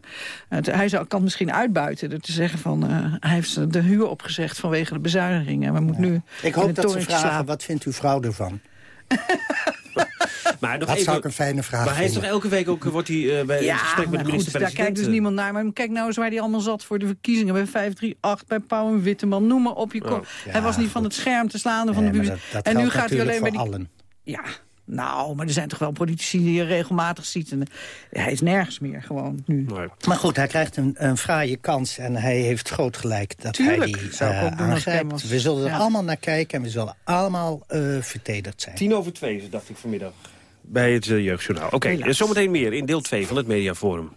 het, hij zou, kan het misschien uitbuiten door te zeggen van... Uh, hij heeft de huur opgezegd vanwege de bezuinigingen. We moeten ja. nu Ik hoop dat ze vragen, slapen. wat vindt uw vrouw ervan? maar nog dat even, zou ik een fijne vraag Maar hij is toch elke week ook wordt hij, uh, bij ja, een gesprek met de minister-president? Daar kijkt dus niemand naar. Maar kijk nou eens waar hij allemaal zat voor de verkiezingen. Bij 538, bij Pauw en Witteman, noem maar op. Je kon, oh, ja, hij was niet van het scherm te slaan. Nee, van de dat, dat en nu gaat hij alleen bij die... allen. Ja, nou, maar er zijn toch wel politici die je regelmatig ziet. En hij is nergens meer gewoon nu. Nee. Maar goed, hij krijgt een, een fraaie kans. En hij heeft groot gelijk dat Tuurlijk, hij die zou uh, aangrijpt. We zullen er ja. allemaal naar kijken en we zullen allemaal uh, vertederd zijn. Tien over twee, dacht ik vanmiddag. Bij het uh, Jeugdjournaal. Oké, okay, zometeen meer in deel 2 van het Mediaforum.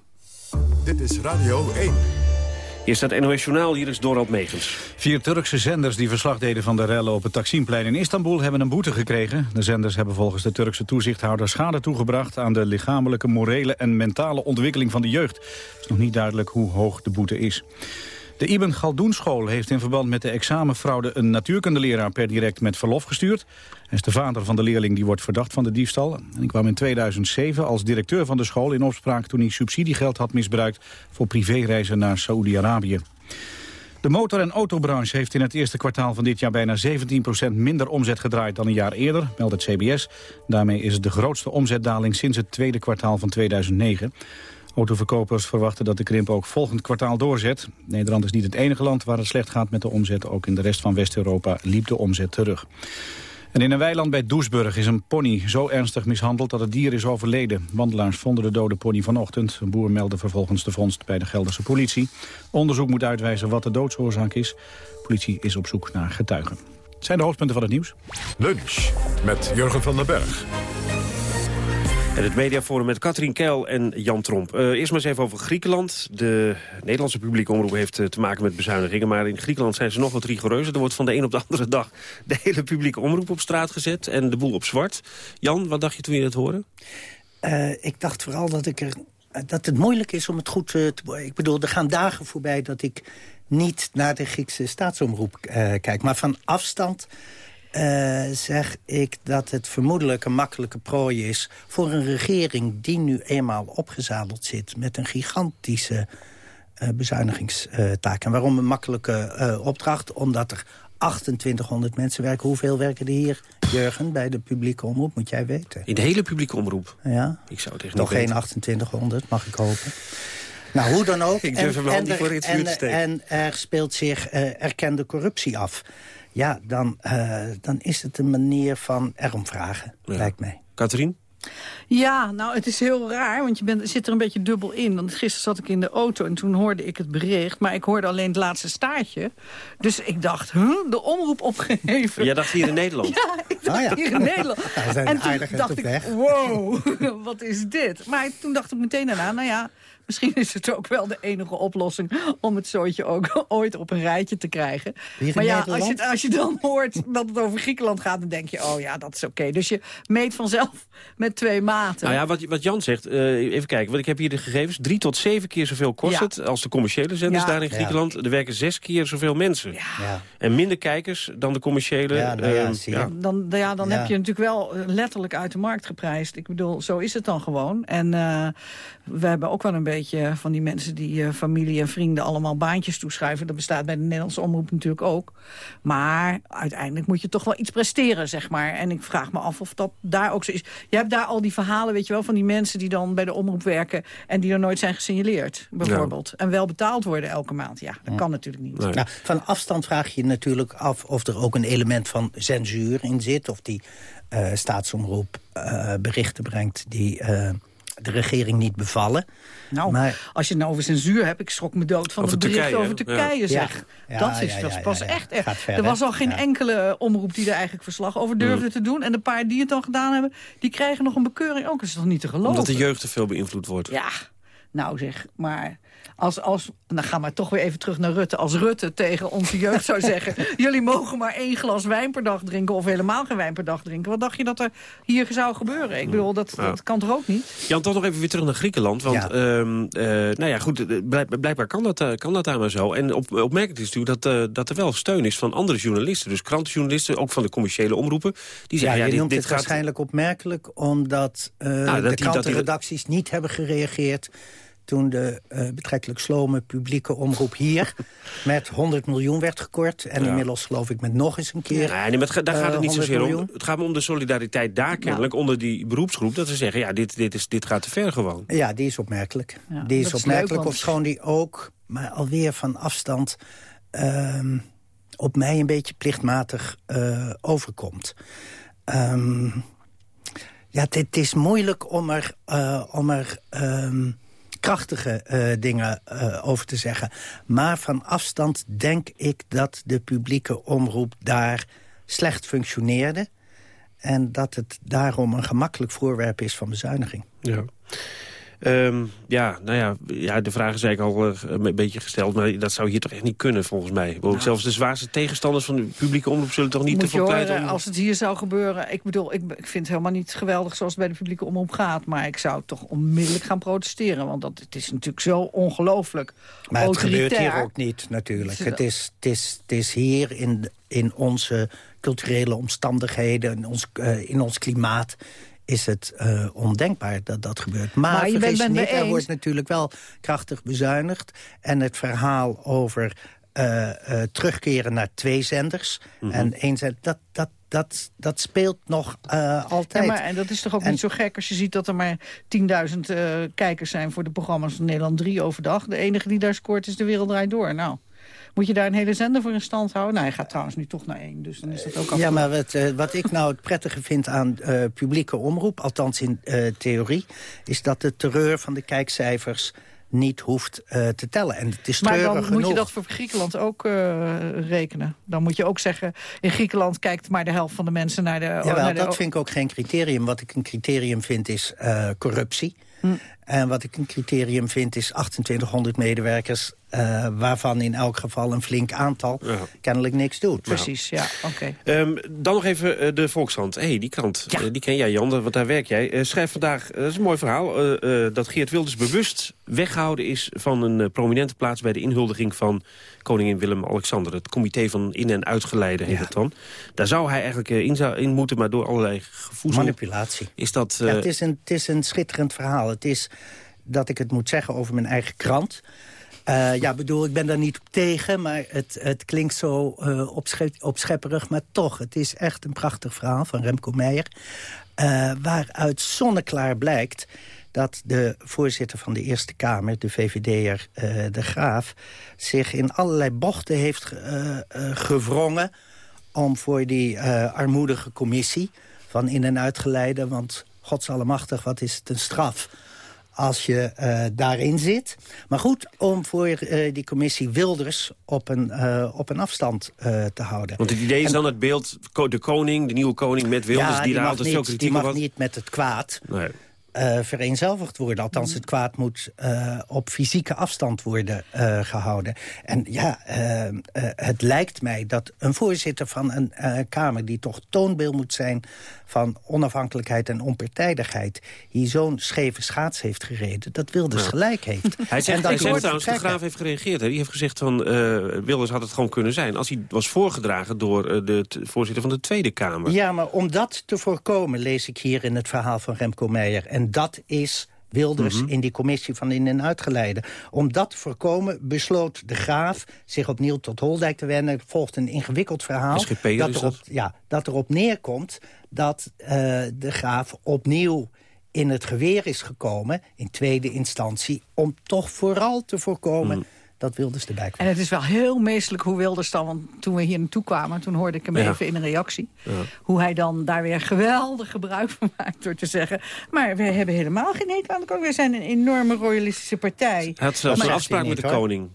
Dit is Radio 1. Hier staat NOS hier is Dorald Megens. Vier Turkse zenders die verslag deden van de rellen op het Taksimplein in Istanbul hebben een boete gekregen. De zenders hebben volgens de Turkse toezichthouder schade toegebracht aan de lichamelijke, morele en mentale ontwikkeling van de jeugd. Het is nog niet duidelijk hoe hoog de boete is. De Ibn Galdoen school heeft in verband met de examenfraude een natuurkundeleraar per direct met verlof gestuurd. Hij is de vader van de leerling die wordt verdacht van de diefstal. En hij kwam in 2007 als directeur van de school in opspraak toen hij subsidiegeld had misbruikt voor privéreizen naar Saoedi-Arabië. De motor- en autobranche heeft in het eerste kwartaal van dit jaar bijna 17% minder omzet gedraaid dan een jaar eerder, meldt het CBS. Daarmee is het de grootste omzetdaling sinds het tweede kwartaal van 2009. Autoverkopers verwachten dat de krimp ook volgend kwartaal doorzet. Nederland is niet het enige land waar het slecht gaat met de omzet. Ook in de rest van West-Europa liep de omzet terug. En in een weiland bij Doesburg is een pony zo ernstig mishandeld dat het dier is overleden. Wandelaars vonden de dode pony vanochtend. Een boer meldde vervolgens de vondst bij de Gelderse politie. Onderzoek moet uitwijzen wat de doodsoorzaak is. Politie is op zoek naar getuigen. Het zijn de hoofdpunten van het nieuws. Lunch met Jurgen van den Berg. En het mediaforum met Katrien Keil en Jan Tromp. Uh, eerst maar eens even over Griekenland. De Nederlandse publieke omroep heeft uh, te maken met bezuinigingen... maar in Griekenland zijn ze nog wat rigoureuzer. Er wordt van de een op de andere dag de hele publieke omroep op straat gezet... en de boel op zwart. Jan, wat dacht je toen je dat hoorde? Uh, ik dacht vooral dat, ik er, dat het moeilijk is om het goed te... Ik bedoel, er gaan dagen voorbij dat ik niet naar de Griekse staatsomroep kijk. Maar van afstand... Uh, zeg ik dat het vermoedelijk een makkelijke prooi is... voor een regering die nu eenmaal opgezadeld zit... met een gigantische uh, bezuinigingstaak. En waarom een makkelijke uh, opdracht? Omdat er 2800 mensen werken. Hoeveel werken er hier, Jurgen, bij de publieke omroep? Moet jij weten. In de hele publieke omroep? Ja. Ik zou het echt Nog geen 2800, mag ik hopen. Nou, hoe dan ook. Ik durf hem niet voor het vuur te steken. En er speelt zich uh, erkende corruptie af. Ja, dan, uh, dan is het een manier van erom vragen, ja. lijkt mij. Katrien? Ja, nou, het is heel raar, want je bent, zit er een beetje dubbel in. Want gisteren zat ik in de auto en toen hoorde ik het bericht... maar ik hoorde alleen het laatste staartje. Dus ik dacht, huh, de omroep opgeheven. Jij dacht hier in Nederland? Ja, ik dacht Ah, ja. hier in Nederland. Ja, we zijn en toen dacht op ik, weg. wow, wat is dit? Maar toen dacht ik meteen daarna, nou ja... Misschien is het ook wel de enige oplossing om het zootje ook ooit op een rijtje te krijgen. Maar ja, als je, als je dan hoort dat het over Griekenland gaat, dan denk je, oh ja, dat is oké. Dus je meet vanzelf met twee maten. Nou ja, wat, wat Jan zegt, eh, even kijken, want ik heb hier de gegevens. Drie tot zeven keer zoveel kost Ja. het als de commerciële zenders Ja. daar in Ja. Griekenland. Er werken zes keer zoveel mensen. Ja. En minder kijkers dan de commerciële. Ja, nou eh, ja. Dan, ja, dan Ja. heb je natuurlijk wel eh, letterlijk uit de markt geprijsd. Ik bedoel, zo is het dan gewoon. En eh, we hebben ook wel een beetje van die mensen die eh, familie en vrienden allemaal baantjes toeschrijven. Dat bestaat bij de Nederlandse omroep natuurlijk ook. Maar uiteindelijk moet je toch wel iets presteren, zeg maar. En ik vraag me af of dat daar ook zo is. Je hebt daar al die verhalen, weet je wel, van die mensen die dan bij de omroep werken... en die er nooit zijn gesignaleerd, bijvoorbeeld. En wel betaald worden elke maand. Ja, dat kan natuurlijk niet. Nee. Nou, van afstand vraag je je natuurlijk af of er ook een element van censuur in zit. Of die eh, staatsomroep eh, berichten brengt die eh, de regering niet bevallen. Nou, Maar- als je het nou over censuur hebt... ik schrok me dood van het bericht Turkije, over? Turkije, Ja. zeg. Ja, dat is, ja, dat ja, is pas ja, ja. echt... echt. Er was al geen Ja. enkele omroep die er eigenlijk verslag over durfde Mm. te doen. En de paar die het dan gedaan hebben, die krijgen nog een bekeuring. Ook is toch niet te geloven? Omdat de jeugd te veel beïnvloed wordt. Ja, nou zeg, maar... Als, als, dan gaan we toch weer even terug naar Rutte. Als Rutte tegen onze jeugd zou zeggen... jullie mogen maar één glas wijn per dag drinken... of helemaal geen wijn per dag drinken. Wat dacht je dat er hier zou gebeuren? Ik bedoel, dat, Ja. dat kan toch ook niet? Jan, toch nog even weer terug naar Griekenland. Want, Ja. ehm, eh, nou ja, goed, eh, blijk- blijkbaar kan dat, eh, kan dat daar maar zo. En op, opmerkelijk is natuurlijk dat, eh, dat er wel steun is van andere journalisten. Dus krantenjournalisten, ook van de commerciële omroepen. Die Ja, zeggen, je ja, dit, noemt dit het gaat... waarschijnlijk opmerkelijk... omdat eh, dat die- de die- krantenredacties niet hebben gereageerd... toen de eh, betrekkelijk slome publieke omroep hier... met 100 miljoen werd gekort. En Ja. inmiddels geloof ik met nog eens een keer... Ja, nee, maar het ga- daar gaat het eh, niet 100 zozeer om. Het gaat me om de solidariteit daar kennelijk, onder die beroepsgroep. Dat ze zeggen, ja, dit, dit, is, dit gaat te ver gewoon. Ja, die is opmerkelijk. Ja, die is opmerkelijk, leuk, want- of schoon die ook, maar alweer van afstand... ehm, op mij een beetje plichtmatig eh, overkomt. Ehm, ja, het, het is moeilijk om er, eh, om er ehm, krachtige eh, dingen eh, over te zeggen. Maar van afstand denk ik dat de publieke omroep daar slecht functioneerde... en dat het daarom een gemakkelijk voorwerp is van bezuiniging. Ja. Ehm, ja, nou ja, ja, de vraag is eigenlijk al eh, een beetje gesteld... maar dat zou hier toch echt niet kunnen, volgens mij. Bedoel, Zelfs de zwaarste tegenstanders van de publieke omroep... zullen toch niet te Moet veel om... als het hier zou gebeuren... Ik bedoel, ik, ik vind het helemaal niet geweldig zoals het bij de publieke omroep gaat. Maar ik zou toch onmiddellijk gaan protesteren. Want dat, het is natuurlijk zo ongelooflijk Maar het autoritair. gebeurt hier ook niet, natuurlijk. Het is- Het is, het is, het is hier in, in onze culturele omstandigheden, in ons, eh, in ons klimaat... is het eh, ondenkbaar dat dat gebeurt. Maar, Maar je bent niet, er eens- wordt natuurlijk wel krachtig bezuinigd. En het verhaal over eh, eh, terugkeren naar twee zenders... Mhm. en één zender, dat, dat, dat, dat speelt nog eh, altijd. Ja, maar en dat is toch ook En- niet zo gek als je ziet dat er maar 10.000 eh, kijkers zijn voor de programma's van Nederland 3 overdag. De enige die daar scoort is De Wereld Draait Door. Nou, moet je daar een hele zender voor in stand houden? Nou, hij gaat trouwens nu toch naar één, dus dan is dat ook Ja, afgelopen. maar wat, eh, wat ik nou het prettige vind aan eh, publieke omroep... althans in eh, theorie, is dat de terreur van de kijkcijfers niet hoeft te tellen. En het is Maar dan genoeg. moet je dat voor Griekenland ook rekenen. Dan moet je ook zeggen, in Griekenland kijkt maar de helft van de mensen naar de... Jawel, naar de dat vind ik ook geen criterium. Wat ik een criterium vind is corruptie. Hm. En wat ik een criterium vind is 2800 medewerkers... eh, waarvan in elk geval een flink aantal kennelijk niks doet. Precies, ja, oké. Ehm, dan nog even eh, de Volkskrant. hey, die krant, eh, die ken jij Jan, want daar werk jij. Schrijf vandaag, dat is een mooi verhaal... dat Geert Wilders bewust weggehouden is van een prominente plaats... bij de inhuldiging van koningin Willem-Alexander. Het comité van in- en uitgeleide heet het dan. Daar zou hij eigenlijk in, zou, in moeten, maar door allerlei gevoel... Manipulatie. Is dat... Ja, het, is een, het is een schitterend verhaal. Het is dat ik het moet zeggen over mijn eigen krant. Eh, ja, bedoel, ik ben daar niet op tegen, maar het, het klinkt zo opsche opschepperig. Maar toch, het is echt een prachtig verhaal van Remco Meijer. eh, waaruit zonneklaar blijkt dat de voorzitter van de Eerste Kamer, de VVD'er uh, De Graaf... zich in allerlei bochten heeft uh, uh, gewrongen om voor die armoedige commissie... van in- en uitgeleide, want godsallemachtig, wat is het een straf als je uh, daarin zit. Maar goed, om voor uh, die commissie Wilders op een, uh, op een afstand te houden. Want het idee is en, dan het beeld, de koning, de nieuwe koning met Wilders... Ja, die, die daar altijd niet, veel kritiek die mag op niet met het kwaad. Nee. Uh, vereenzelvigd worden. Althans, het kwaad moet uh, op fysieke afstand worden uh, gehouden. En ja, het lijkt mij dat een voorzitter van een Kamer... die toch toonbeeld moet zijn van onafhankelijkheid en onpartijdigheid... hier zo'n scheve schaats heeft gereden, dat Wilders Ja. gelijk heeft. Hij zegt, en dat hij zegt trouwens, de. Graaf heeft gereageerd. Hè? Die heeft gezegd van, eh, Wilders had het gewoon kunnen zijn... als hij was voorgedragen door eh, de voorzitter van de Tweede Kamer. Ja, maar om dat te voorkomen, lees ik hier in het verhaal van Remco Meijer... en dat is Wilders Mhm. in die commissie van in- en uitgeleide. Om dat te voorkomen besloot de Graaf zich opnieuw tot Holdijk te wenden. Er volgt een ingewikkeld verhaal. SGP'er dat, erop, dat? Ja, dat erop neerkomt dat eh, de Graaf opnieuw in het geweer is gekomen... in tweede instantie, om toch vooral te voorkomen... dat Wilders erbij kwam. En het is wel heel meestelijk hoe Wilders dan... want toen we hier naartoe kwamen, toen hoorde ik hem Ja. even in een reactie... hoe hij dan daar weer geweldig gebruik van maakt door te zeggen... maar wij hebben helemaal geen hekel aan de koning. Wij zijn een enorme royalistische partij. Hij had zelfs een afspraak met de koning.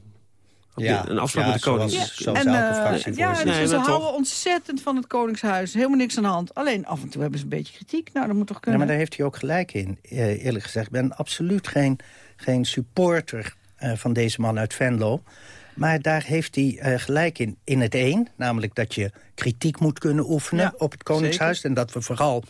Ja, een afspraak ja, met de koning. zoals- zoals En, elke eh, ja, dus Nee, ze houden toch. ontzettend van het Koningshuis. Helemaal niks aan de hand. Alleen af en toe hebben ze een beetje kritiek. Nou, dat moet toch Ja, kunnen. maar daar heeft hij ook gelijk in, eh, eerlijk gezegd. Ik ben absoluut geen, geen supporter van deze man uit Venlo. Maar daar heeft hij eh, gelijk in. In het één, namelijk dat je kritiek moet kunnen oefenen Ja, op het Koningshuis. En dat we vooral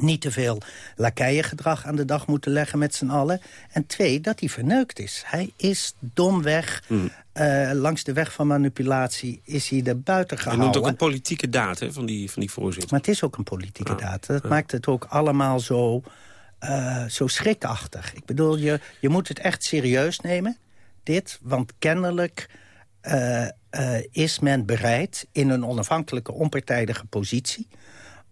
niet te veel lakeiengedrag aan de dag moeten leggen met z'n allen. En twee, dat hij verneukt is. Hij is domweg, Hmm. eh, langs de weg van manipulatie, is hij er buiten Hij gehouden. noemt ook een politieke daad hè, van, die, van die voorzitter. Maar het is ook een politieke daad. Dat maakt het ook allemaal zo, eh, zo schrikachtig. Ik bedoel, je, je moet het echt serieus nemen, dit. Want kennelijk eh, eh, is men bereid in een onafhankelijke, onpartijdige positie...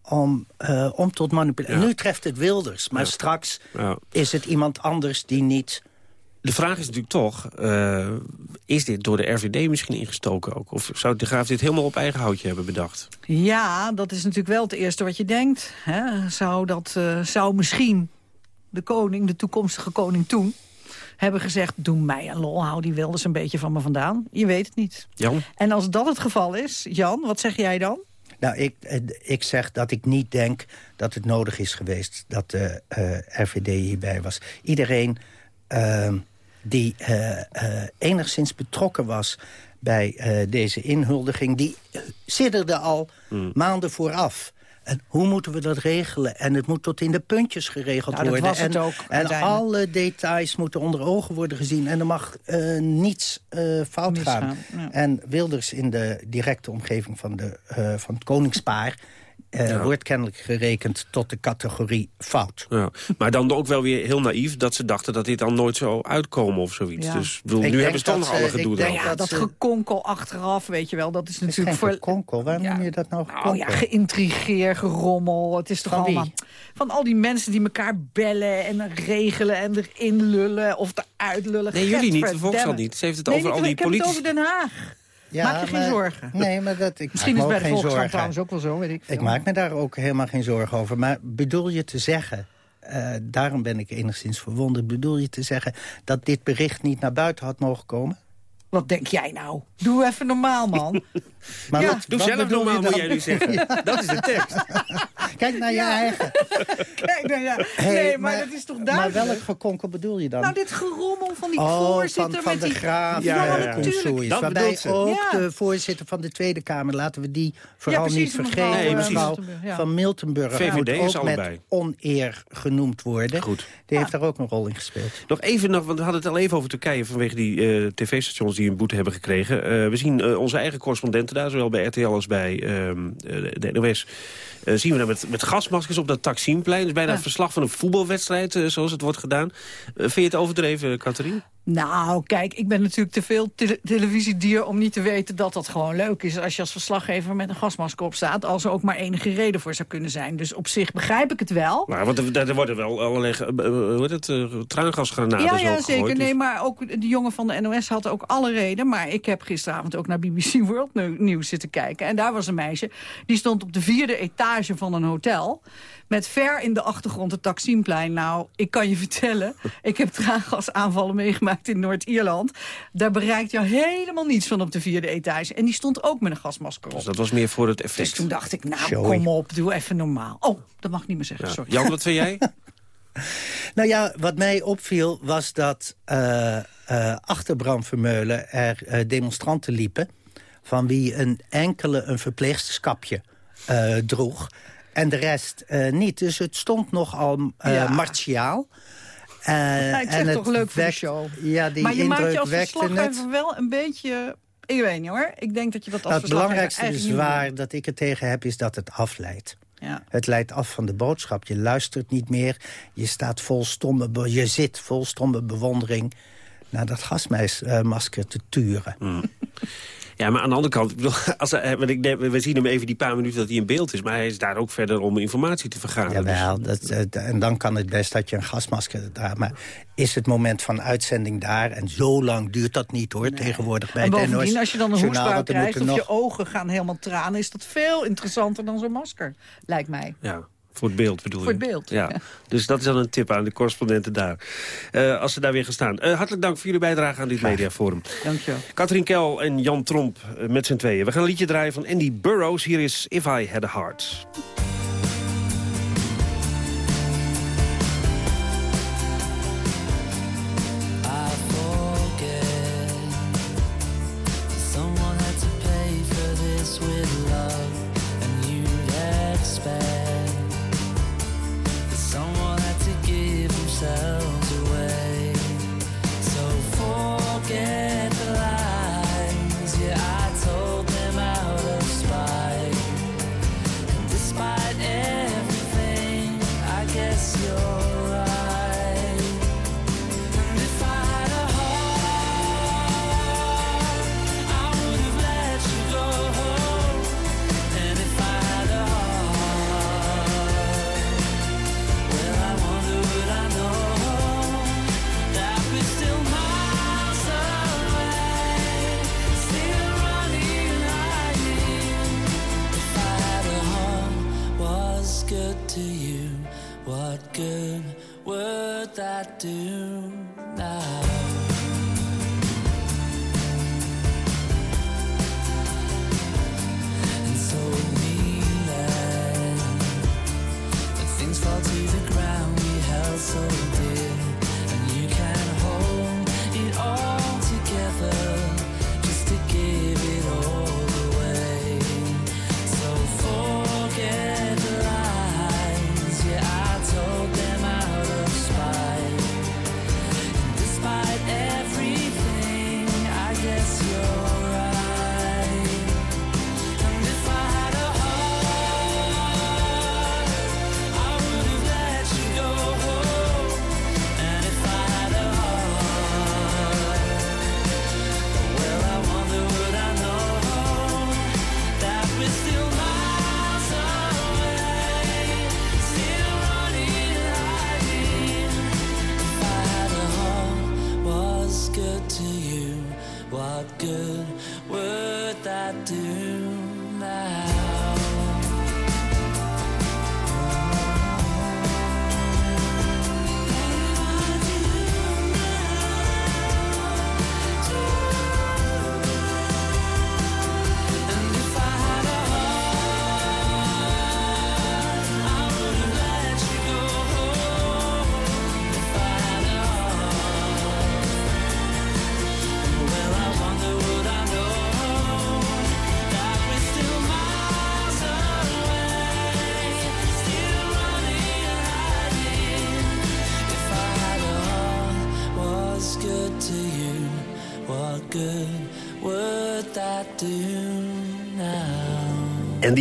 om, eh, om tot manipulatie... Ja. Nu treft het Wilders, maar Ja. straks Ja. is het iemand anders die niet... De vraag is natuurlijk toch, eh, is dit door de RVD misschien ingestoken ook? Of zou de Graaf dit helemaal op eigen houtje hebben bedacht? Ja, dat is natuurlijk wel het eerste wat je denkt. Hè? Zou, dat, eh, zou misschien de koning, de toekomstige koning toen... hebben gezegd, doe mij een lol, hou die Wilders een beetje van me vandaan. Je weet het niet. Jan? En als dat het geval is, Jan, wat zeg jij dan? Nou, ik, eh, ik zeg dat ik niet denk dat het nodig is geweest dat de eh, RVD hierbij was. Iedereen ehm, die eh, eh, enigszins betrokken was bij eh, deze inhuldiging... die sidderde al maanden vooraf. En hoe moeten we dat regelen? En het moet tot in de puntjes geregeld Nou, worden. en ook, en alle details moeten onder ogen worden gezien. En er mag eh, niets eh, fout Misgaan, gaan. ja. En Wilders in de directe omgeving van, de, eh, van het koningspaar... Ja. wordt kennelijk gerekend tot de categorie fout. Ja. Maar dan ook wel weer heel naïef dat ze dachten dat dit dan nooit zou uitkomen of zoiets. Ja. Dus ik bedoel, Ik nu hebben ze toch nog ze- alle ik gedoe denk erover. Ja, dat gekonkel achteraf, weet je wel, dat is natuurlijk voor... konkel. Waarom Ja. noem je dat nou gekonkel? ja, geïntrigeer, gerommel. Het is toch Van wie? allemaal... Van al die mensen die elkaar bellen en regelen en erin lullen of eruit lullen. Nee, jullie niet, de. Volkskrant niet. Ze heeft het Nee, over al die ik heb het politici. over Den Haag. Ja, maak je geen maar- zorgen. Nee, maar dat, ik Misschien is het bij de Volkskrant trouwens ook wel zo, weet ik veel. Ik maak me daar ook helemaal geen zorgen over. Maar bedoel je te zeggen... eh, daarom ben ik enigszins verwonderd. Bedoel je te zeggen dat dit bericht niet naar buiten had mogen komen? Wat denk jij nou? Doe even normaal, man. Maar Ja, wat- Doe wat zelf normaal, je moet jij nu zeggen. Dat is de tekst. Kijk naar je eigen. Kijk, ja. Hey, nee, maar, dat is toch Maar duidelijk? welk gekonkel bedoel je dan? Nou, dit gerommel van die Oh, voorzitter van, van met de die... graaf Ja, Ja, ja, ja, ja. natuurlijk. Dat Waarbij ook Ja. de voorzitter van de Tweede Kamer, laten we die vooral precies, niet vergeten. Nee, precies. mevrouw Miltenburg, ja. van Miltenburg VVD moet is ook allebei. met oneer genoemd worden. Goed. Die heeft daar ook een rol in gespeeld. Nog even, nog, want we hadden het al even over Turkije... vanwege die eh, tv-stations die een boete hebben gekregen. Eh, we zien eh, onze eigen correspondenten daar, zowel bij RTL als bij ehm, eh, de NOS... zien we daar met, met gasmaskers op dat Taksimplein. Is bijna Ja. een verslag van een voetbalwedstrijd, zoals het wordt gedaan. Vind je het overdreven, Catherine? Nou, kijk, ik ben natuurlijk te veel tele televisiedier om niet te weten dat dat gewoon leuk is. Als je als verslaggever met een gasmasker op staat, als er ook maar enige reden voor zou kunnen zijn. Dus op zich begrijp ik het wel. Maar want er, er worden wel allerlei uh, hoe heet het, uh, traangasgranaten ja, ja, zeker. gegooid, Nee, dus- maar ook de jongen van de NOS had ook alle reden. Maar ik heb gisteravond ook naar BBC World News zitten kijken. En daar was een meisje, die stond op de vierde etage van een hotel. Met ver in de achtergrond het Taksimplein. Nou, ik kan je vertellen, ik heb traangasaanvallen meegemaakt in Noord-Ierland. Daar bereikt je helemaal niets van op de vierde etage. En die stond ook met een gasmasker op. Dus dat was meer voor het Dus effect. toen dacht ik, nou Showy. kom op, doe even normaal. Oh, dat mag ik niet meer zeggen, Ja. sorry. Jan, wat vind jij? Nou ja, wat mij opviel was dat eh, eh, achter Bram Vermeulen er eh, demonstranten liepen... van wie een enkele een verpleegsterskapje eh, droeg en de rest eh, niet. Dus het stond nogal eh Ja. martiaal. Eh, Ja, ik zeg en toch leuk voor de show. Ja, die maar je maakt je als verslaggever wel een beetje... Ik weet niet hoor. Ik denk dat je dat als Nou, het belangrijkste is eigenlijk niet waar moet dat ik het tegen heb, is dat het afleidt. Ja. Het leidt af van de boodschap. Je luistert niet meer. Je staat vol stomme, je zit vol stomme bewondering naar dat gasmasker te turen. Mm. Ja, maar aan de andere kant, ik bedoel, als ik, neem- we zien hem even die paar minuten dat hij in beeld is... maar hij is daar ook verder om informatie te vergaren. Dus- Jawel, dat, eh, en dan kan het best dat je een gasmasker draagt. Maar is het moment van uitzending daar? En zo lang duurt dat niet hoor, tegenwoordig bij En het bovendien, NOS als je dan een hoestbui krijgt of moeten je ogen gaan helemaal tranen... is dat veel interessanter dan zo'n masker, lijkt mij. Ja, voor het beeld bedoel Voor je? het beeld, Ja. ja. Dus dat is dan een tip aan de correspondenten daar. Eh, als ze daar weer gaan staan. Eh, hartelijk dank voor jullie bijdrage aan dit mediaforum. Dank je. Katrien Kel en Jan Tromp eh, met z'n tweeën. We gaan een liedje draaien van Andy Burroughs. Hier is If I Had a Heart.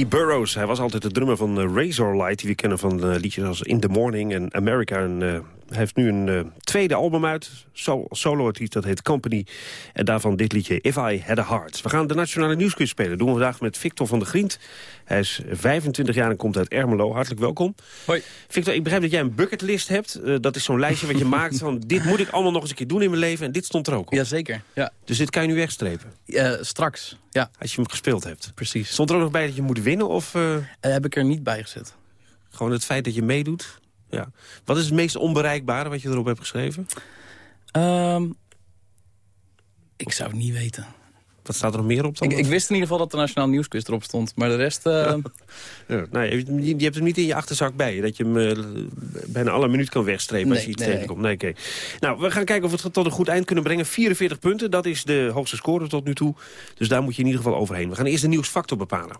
Burroughs, hij was altijd de drummer van eh, Razorlight... die we kennen van eh, liedjes als In the Morning en America... en eh, heeft nu een eh, tweede album uit, so solo-artiest, dat heet Company. En daarvan dit liedje If I Had A Heart. We gaan de Nationale Nieuwsquiz spelen. Dat doen we vandaag met Victor van der Grient. Hij is 25 jaar en komt uit Ermelo. Hartelijk welkom. Hoi. Victor, ik begrijp dat jij een bucketlist hebt. Eh, dat is zo'n lijstje wat je maakt van... dit moet ik allemaal nog eens een keer doen in mijn leven. En dit stond er ook op. Jazeker, ja. Dus dit kan je nu wegstrepen? Uh, straks, ja. Als je hem gespeeld hebt? Precies. Stond er ook nog bij dat je moet winnen? Of, heb ik er niet bij gezet. Gewoon het feit dat je meedoet? Ja. Wat is het meest onbereikbare wat je erop hebt geschreven? Um, ik zou het niet weten. Wat staat er nog meer op dan? Ik, ik, wist in ieder geval dat de Nationaal Nieuwsquiz erop stond. Maar de rest... Uh... Ja. Ja, nou, je, je, hebt hem niet in je achterzak bij je. Dat je hem uh, bijna alle minuut kan wegstrepen nee, als je iets nee, tegenkomt. Nee, okay. Nou, we gaan kijken of we het tot een goed eind kunnen brengen. 44 punten, dat is de hoogste score tot nu toe. Dus daar moet je in ieder geval overheen. We gaan eerst de nieuwsfactor bepalen.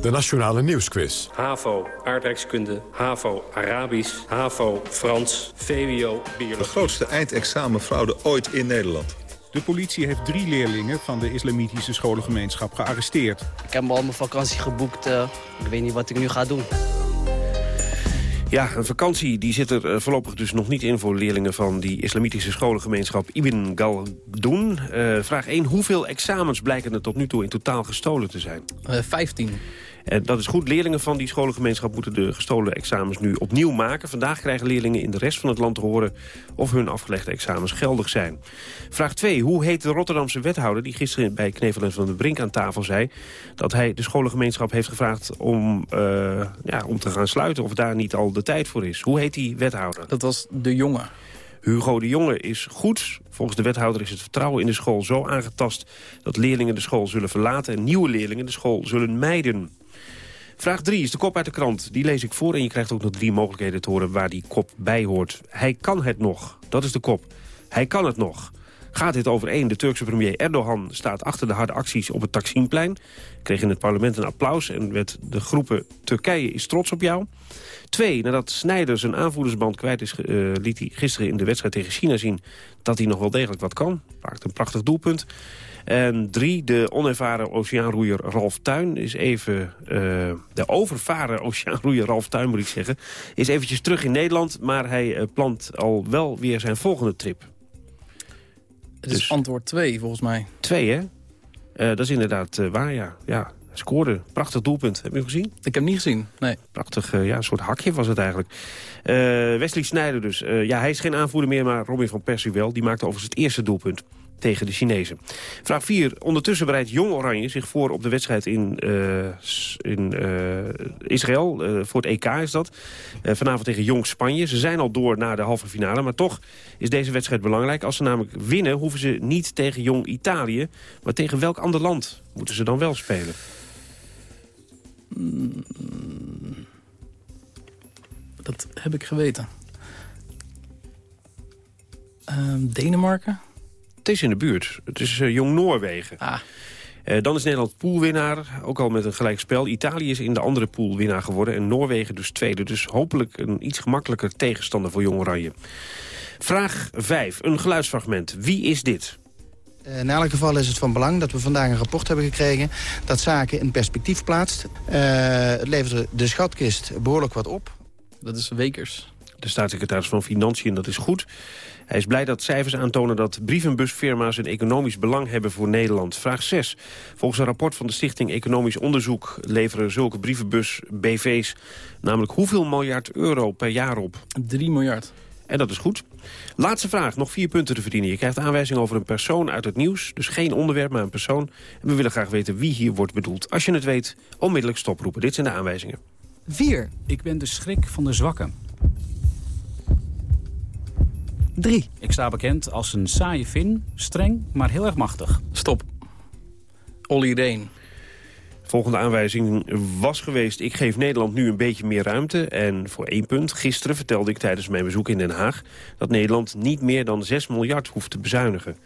De Nationale Nieuwsquiz. HAVO, aardrijkskunde, HAVO, Arabisch, HAVO, Frans, VWO, biologie. De grootste eindexamenfraude ooit in Nederland. De politie heeft drie leerlingen van de islamitische scholengemeenschap gearresteerd. Ik heb al mijn vakantie geboekt. Uh, ik weet niet wat ik nu ga doen. Ja, een vakantie die zit er voorlopig dus nog niet in... voor leerlingen van die islamitische scholengemeenschap Ibn Galdoen. Uh, vraag 1. Hoeveel examens blijken er tot nu toe in totaal gestolen te zijn? Uh, 15. En dat is goed. Leerlingen van die scholengemeenschap moeten de gestolen examens nu opnieuw maken. Vandaag krijgen leerlingen in de rest van het land te horen of hun afgelegde examens geldig zijn. Vraag 2. Hoe heet de Rotterdamse wethouder die gisteren bij Knevel en Van de Brink aan tafel zei... dat hij de scholengemeenschap heeft gevraagd om, uh, ja, om te gaan sluiten of daar niet al de tijd voor is? Hoe heet die wethouder? Dat was de jongen. Hugo de Jonge is goed. Volgens de wethouder is het vertrouwen in de school zo aangetast... dat leerlingen de school zullen verlaten en nieuwe leerlingen de school zullen mijden. Vraag 3 is de kop uit de krant. Die lees ik voor en je krijgt ook nog drie mogelijkheden te horen waar die kop bij hoort. Hij kan het nog. Dat is de kop. Hij kan het nog. Gaat dit over één? De Turkse premier Erdogan staat achter de harde acties op het Taksimplein. Kreeg in het parlement een applaus en werd de groepen Turkije is trots op jou. Twee, nadat Snijder zijn aanvoerdersband kwijt is, uh, liet hij gisteren in de wedstrijd tegen China zien dat hij nog wel degelijk wat kan. Maakt een prachtig doelpunt. En drie, de onervaren oceaanroeier Ralf Tuin is even... Uh, de overvaren oceaanroeier Ralf Tuin, moet ik zeggen... is eventjes terug in Nederland, maar hij uh, plant al wel weer zijn volgende trip. Het is dus, antwoord 2, volgens mij. Twee, hè? Uh, dat is inderdaad waar, ja. ja. Hij scoorde. Prachtig doelpunt. Heb je hem gezien? Ik heb hem niet gezien, nee. Prachtig, ja, een soort hakje was het eigenlijk. Wesley Sneijder dus. ja, hij is geen aanvoerder meer, maar Robin van Persie wel. Die maakte overigens het eerste doelpunt tegen de Chinezen. Vraag 4. Ondertussen bereidt Jong Oranje zich voor op de wedstrijd in, uh, in uh, Israël. Uh, voor het EK is dat. vanavond tegen Jong Spanje. Ze zijn al door naar de halve finale. Maar toch is deze wedstrijd belangrijk. Als ze namelijk winnen, hoeven ze niet tegen Jong Italië. Maar tegen welk ander land moeten ze dan wel spelen? Dat heb ik geweten. Ehm, Denemarken? Is in de buurt. Het is uh, Jong Noorwegen. Ah. Uh, dan is Nederland poolwinnaar, ook al met een gelijk spel. Italië is in de andere pool winnaar geworden en Noorwegen dus tweede. Dus hopelijk een iets gemakkelijker tegenstander voor Jong Oranje. Vraag 5, een geluidsfragment. Wie is dit? Uh, in elk geval is het van belang dat we vandaag een rapport hebben gekregen... dat zaken in perspectief plaatst. het levert de schatkist behoorlijk wat op. Dat is Wekers. De staatssecretaris van Financiën, dat is goed. Hij is blij dat cijfers aantonen dat brievenbusfirma's een economisch belang hebben voor Nederland. Vraag 6. Volgens een rapport van de Stichting Economisch Onderzoek leveren zulke brievenbus-BV's namelijk hoeveel miljard euro per jaar op? 3 miljard. En dat is goed. Laatste vraag, nog vier punten te verdienen. Je krijgt aanwijzing over een persoon uit het nieuws. Dus geen onderwerp, maar een persoon. En we willen graag weten wie hier wordt bedoeld. Als je het weet, onmiddellijk stoproepen. Dit zijn de aanwijzingen. 4. Ik ben de schrik van de zwakken. 3. Ik sta bekend als een saaie Fin, streng, maar heel erg machtig. Stop. Olly Reen. Volgende aanwijzing was geweest... ik geef Nederland nu een beetje meer ruimte. En voor één punt, gisteren vertelde ik tijdens mijn bezoek in Den Haag... dat Nederland niet meer dan 6 miljard hoeft te bezuinigen.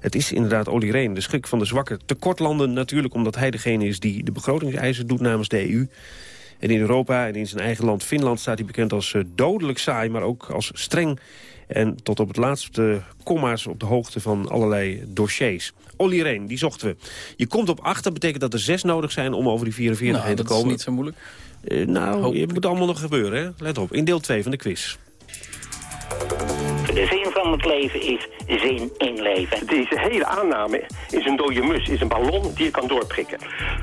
Het is inderdaad Olly Reen, de schrik van de zwakke tekortlanden... natuurlijk omdat hij degene is die de begrotingseisen doet namens de EU... En in Europa en in zijn eigen land Finland staat hij bekend als dodelijk saai... maar ook als streng En tot op het laatste komma's op de hoogte van allerlei dossiers. Olly Reen, die zochten we. Je komt op acht, dat betekent dat er zes nodig zijn om over die 44 Nou, heen te dat is komen. niet zo moeilijk. Eh, nou, het moet allemaal nog gebeuren, hè? Let op, in deel 2 van de quiz. De zin van het leven is zin in leven. Deze hele aanname is een dode mus, is een ballon die je kan doorprikken.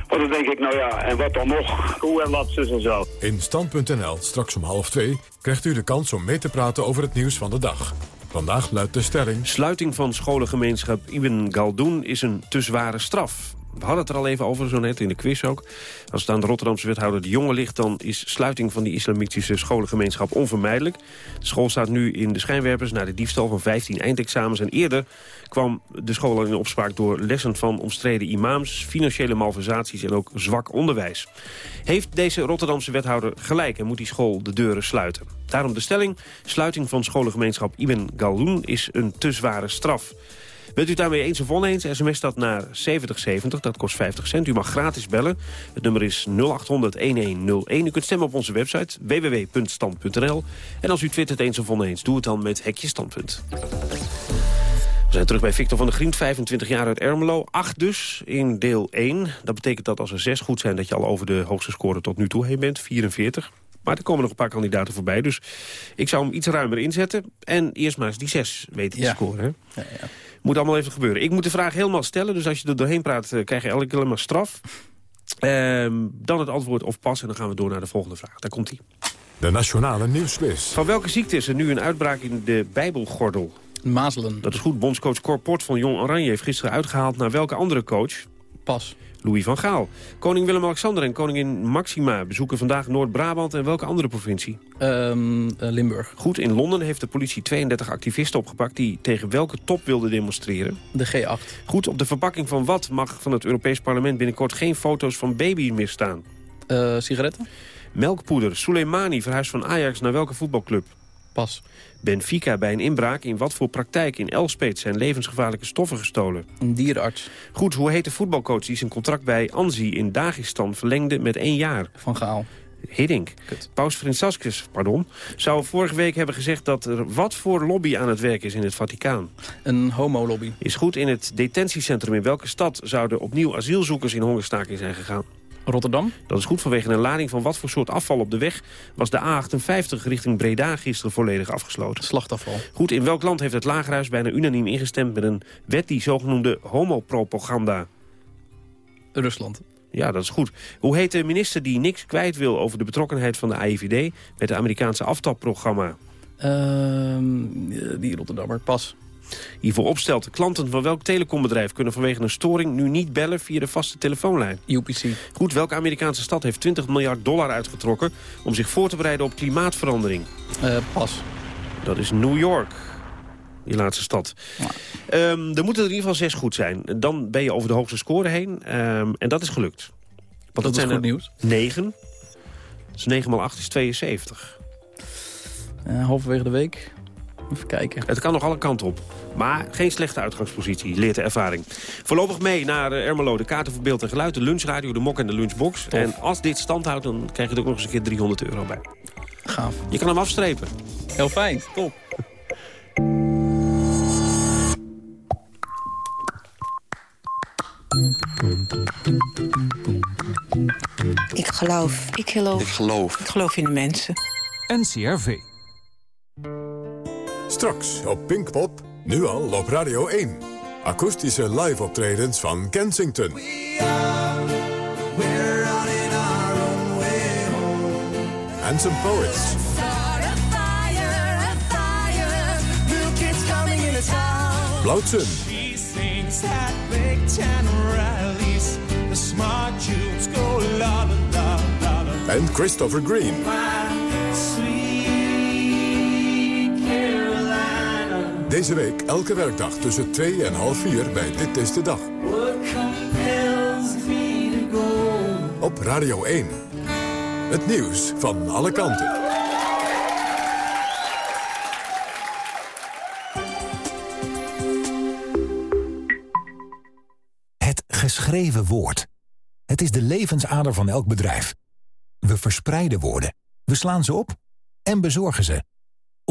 Want dan denk ik, nou ja, en wat dan nog? Hoe en wat, zus en zo. In Stand.nl, straks om half twee, krijgt u de kans om mee te praten over het nieuws van de dag. Vandaag luidt de stelling... Sluiting van scholengemeenschap Ibn Galdoen is een te zware straf. We hadden het er al even over, zo net in de quiz ook. Als het aan de Rotterdamse wethouder de Jonge ligt... dan is sluiting van die islamitische scholengemeenschap onvermijdelijk. De school staat nu in de schijnwerpers na de diefstal van 15 eindexamens. En eerder kwam de school al in opspraak door lessen van omstreden imams... financiële malversaties en ook zwak onderwijs. Heeft deze Rotterdamse wethouder gelijk en moet die school de deuren sluiten? Daarom de stelling, sluiting van scholengemeenschap Ibn Galdoen is een te zware straf. Bent u het daarmee eens of oneens? SMS dat naar 7070, dat kost 50 cent. U mag gratis bellen. Het nummer is 0800-1101. U kunt stemmen op onze website www.stand.nl. En als u twittert eens of oneens, doe het dan met Hekje Standpunt. We zijn terug bij Victor van der Grient, 25 jaar uit Ermelo. 8 dus in deel 1. Dat betekent dat als er 6 goed zijn... dat je al over de hoogste score tot nu toe heen bent, 44. Maar er komen nog een paar kandidaten voorbij. Dus ik zou hem iets ruimer inzetten. En eerst maar eens die 6 weten te Ja. scoren. Hè? Moet allemaal even gebeuren. Ik moet de vraag helemaal stellen. Dus als je er doorheen praat, eh, krijg je elke keer alleen maar straf. Ehm, dan het antwoord of pas. En dan gaan we door naar de volgende vraag. Daar komt hij. De Nationale Nieuwsquiz. Van welke ziekte is er nu een uitbraak in de Bijbelgordel? Mazelen. Dat is goed. Bondscoach Cor Port van Jong Oranje heeft gisteren uitgehaald... naar welke andere coach? Pas. Louis van Gaal. Koning Willem-Alexander en koningin Maxima bezoeken vandaag Noord-Brabant... en welke andere provincie? Ehm, eh, Limburg. Goed, in Londen heeft de politie 32 activisten opgepakt... die tegen welke top wilden demonstreren? De G8. Goed, op de verpakking van wat mag van het Europees Parlement... binnenkort geen foto's van baby's meer staan? Eh, sigaretten? Melkpoeder. Soleimani verhuist van Ajax naar welke voetbalclub? Pas. Benfica bij een inbraak. In wat voor praktijk in Elspet zijn levensgevaarlijke stoffen gestolen? Een dierenarts. Goed, hoe heet de voetbalcoach die zijn contract bij Anzi in Dagestan verlengde met één jaar? Van Gaal. Hiddink. Paus Franciscus, pardon, zou vorige week hebben gezegd dat er wat voor lobby aan het werk is in het Vaticaan. Een homolobby. Is goed, in het detentiecentrum in welke stad zouden opnieuw asielzoekers in hongerstaking zijn gegaan? Rotterdam. Dat is goed vanwege een lading van wat voor soort afval op de weg... was de A58 richting Breda gisteren volledig afgesloten. Slachtafval. Goed, in welk land heeft het Lagerhuis bijna unaniem ingestemd... met een wet die zogenoemde homopropaganda... Rusland. Ja, dat is goed. Hoe heet de minister die niks kwijt wil over de betrokkenheid van de AIVD... met het Amerikaanse aftapprogramma? Ehm, die Rotterdammer. Pas. Hiervoor opstelt de klanten van welk telecombedrijf... kunnen vanwege een storing nu niet bellen via de vaste telefoonlijn. UPC. Goed, welke Amerikaanse stad heeft 20 miljard dollar uitgetrokken... om zich voor te bereiden op klimaatverandering? Eh, pas. Dat is New York. Die laatste stad. Ehm, er moeten er in ieder geval zes goed zijn. Dan ben je over de hoogste score heen. Ehm, en dat is gelukt. Want Dat is zijn goed nieuws. Negen. Dus 9 x 8 is 72. Eh, halverwege de week. Even kijken. Het kan nog alle kanten op. Maar geen slechte uitgangspositie, leert de ervaring. Voorlopig mee naar eh, Ermelo, de kaarten voor beeld en geluid... de lunchradio, de mok en de lunchbox. En als dit stand houdt, dan krijg je er ook nog eens een keer 300 euro bij. Gaaf. Je kan hem afstrepen. Heel fijn. Top. Ik geloof. Ik geloof. Ik geloof. Ik geloof in de mensen. NCRV. Straks op Pinkpop, nu al op Radio 1. Akoestische live-optredens van Kensington. And some poets. Blauwtsen. She sings at big ten rallies. The smart Jews go la la la la la. En Christopher Green. Sweet. Deze week elke werkdag tussen 2 en half 4 bij Dit is de Dag. Op Radio 1. Het nieuws van alle kanten. Het geschreven woord. Het is de levensader van elk bedrijf. We verspreiden woorden, we slaan ze op en bezorgen ze.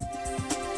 Música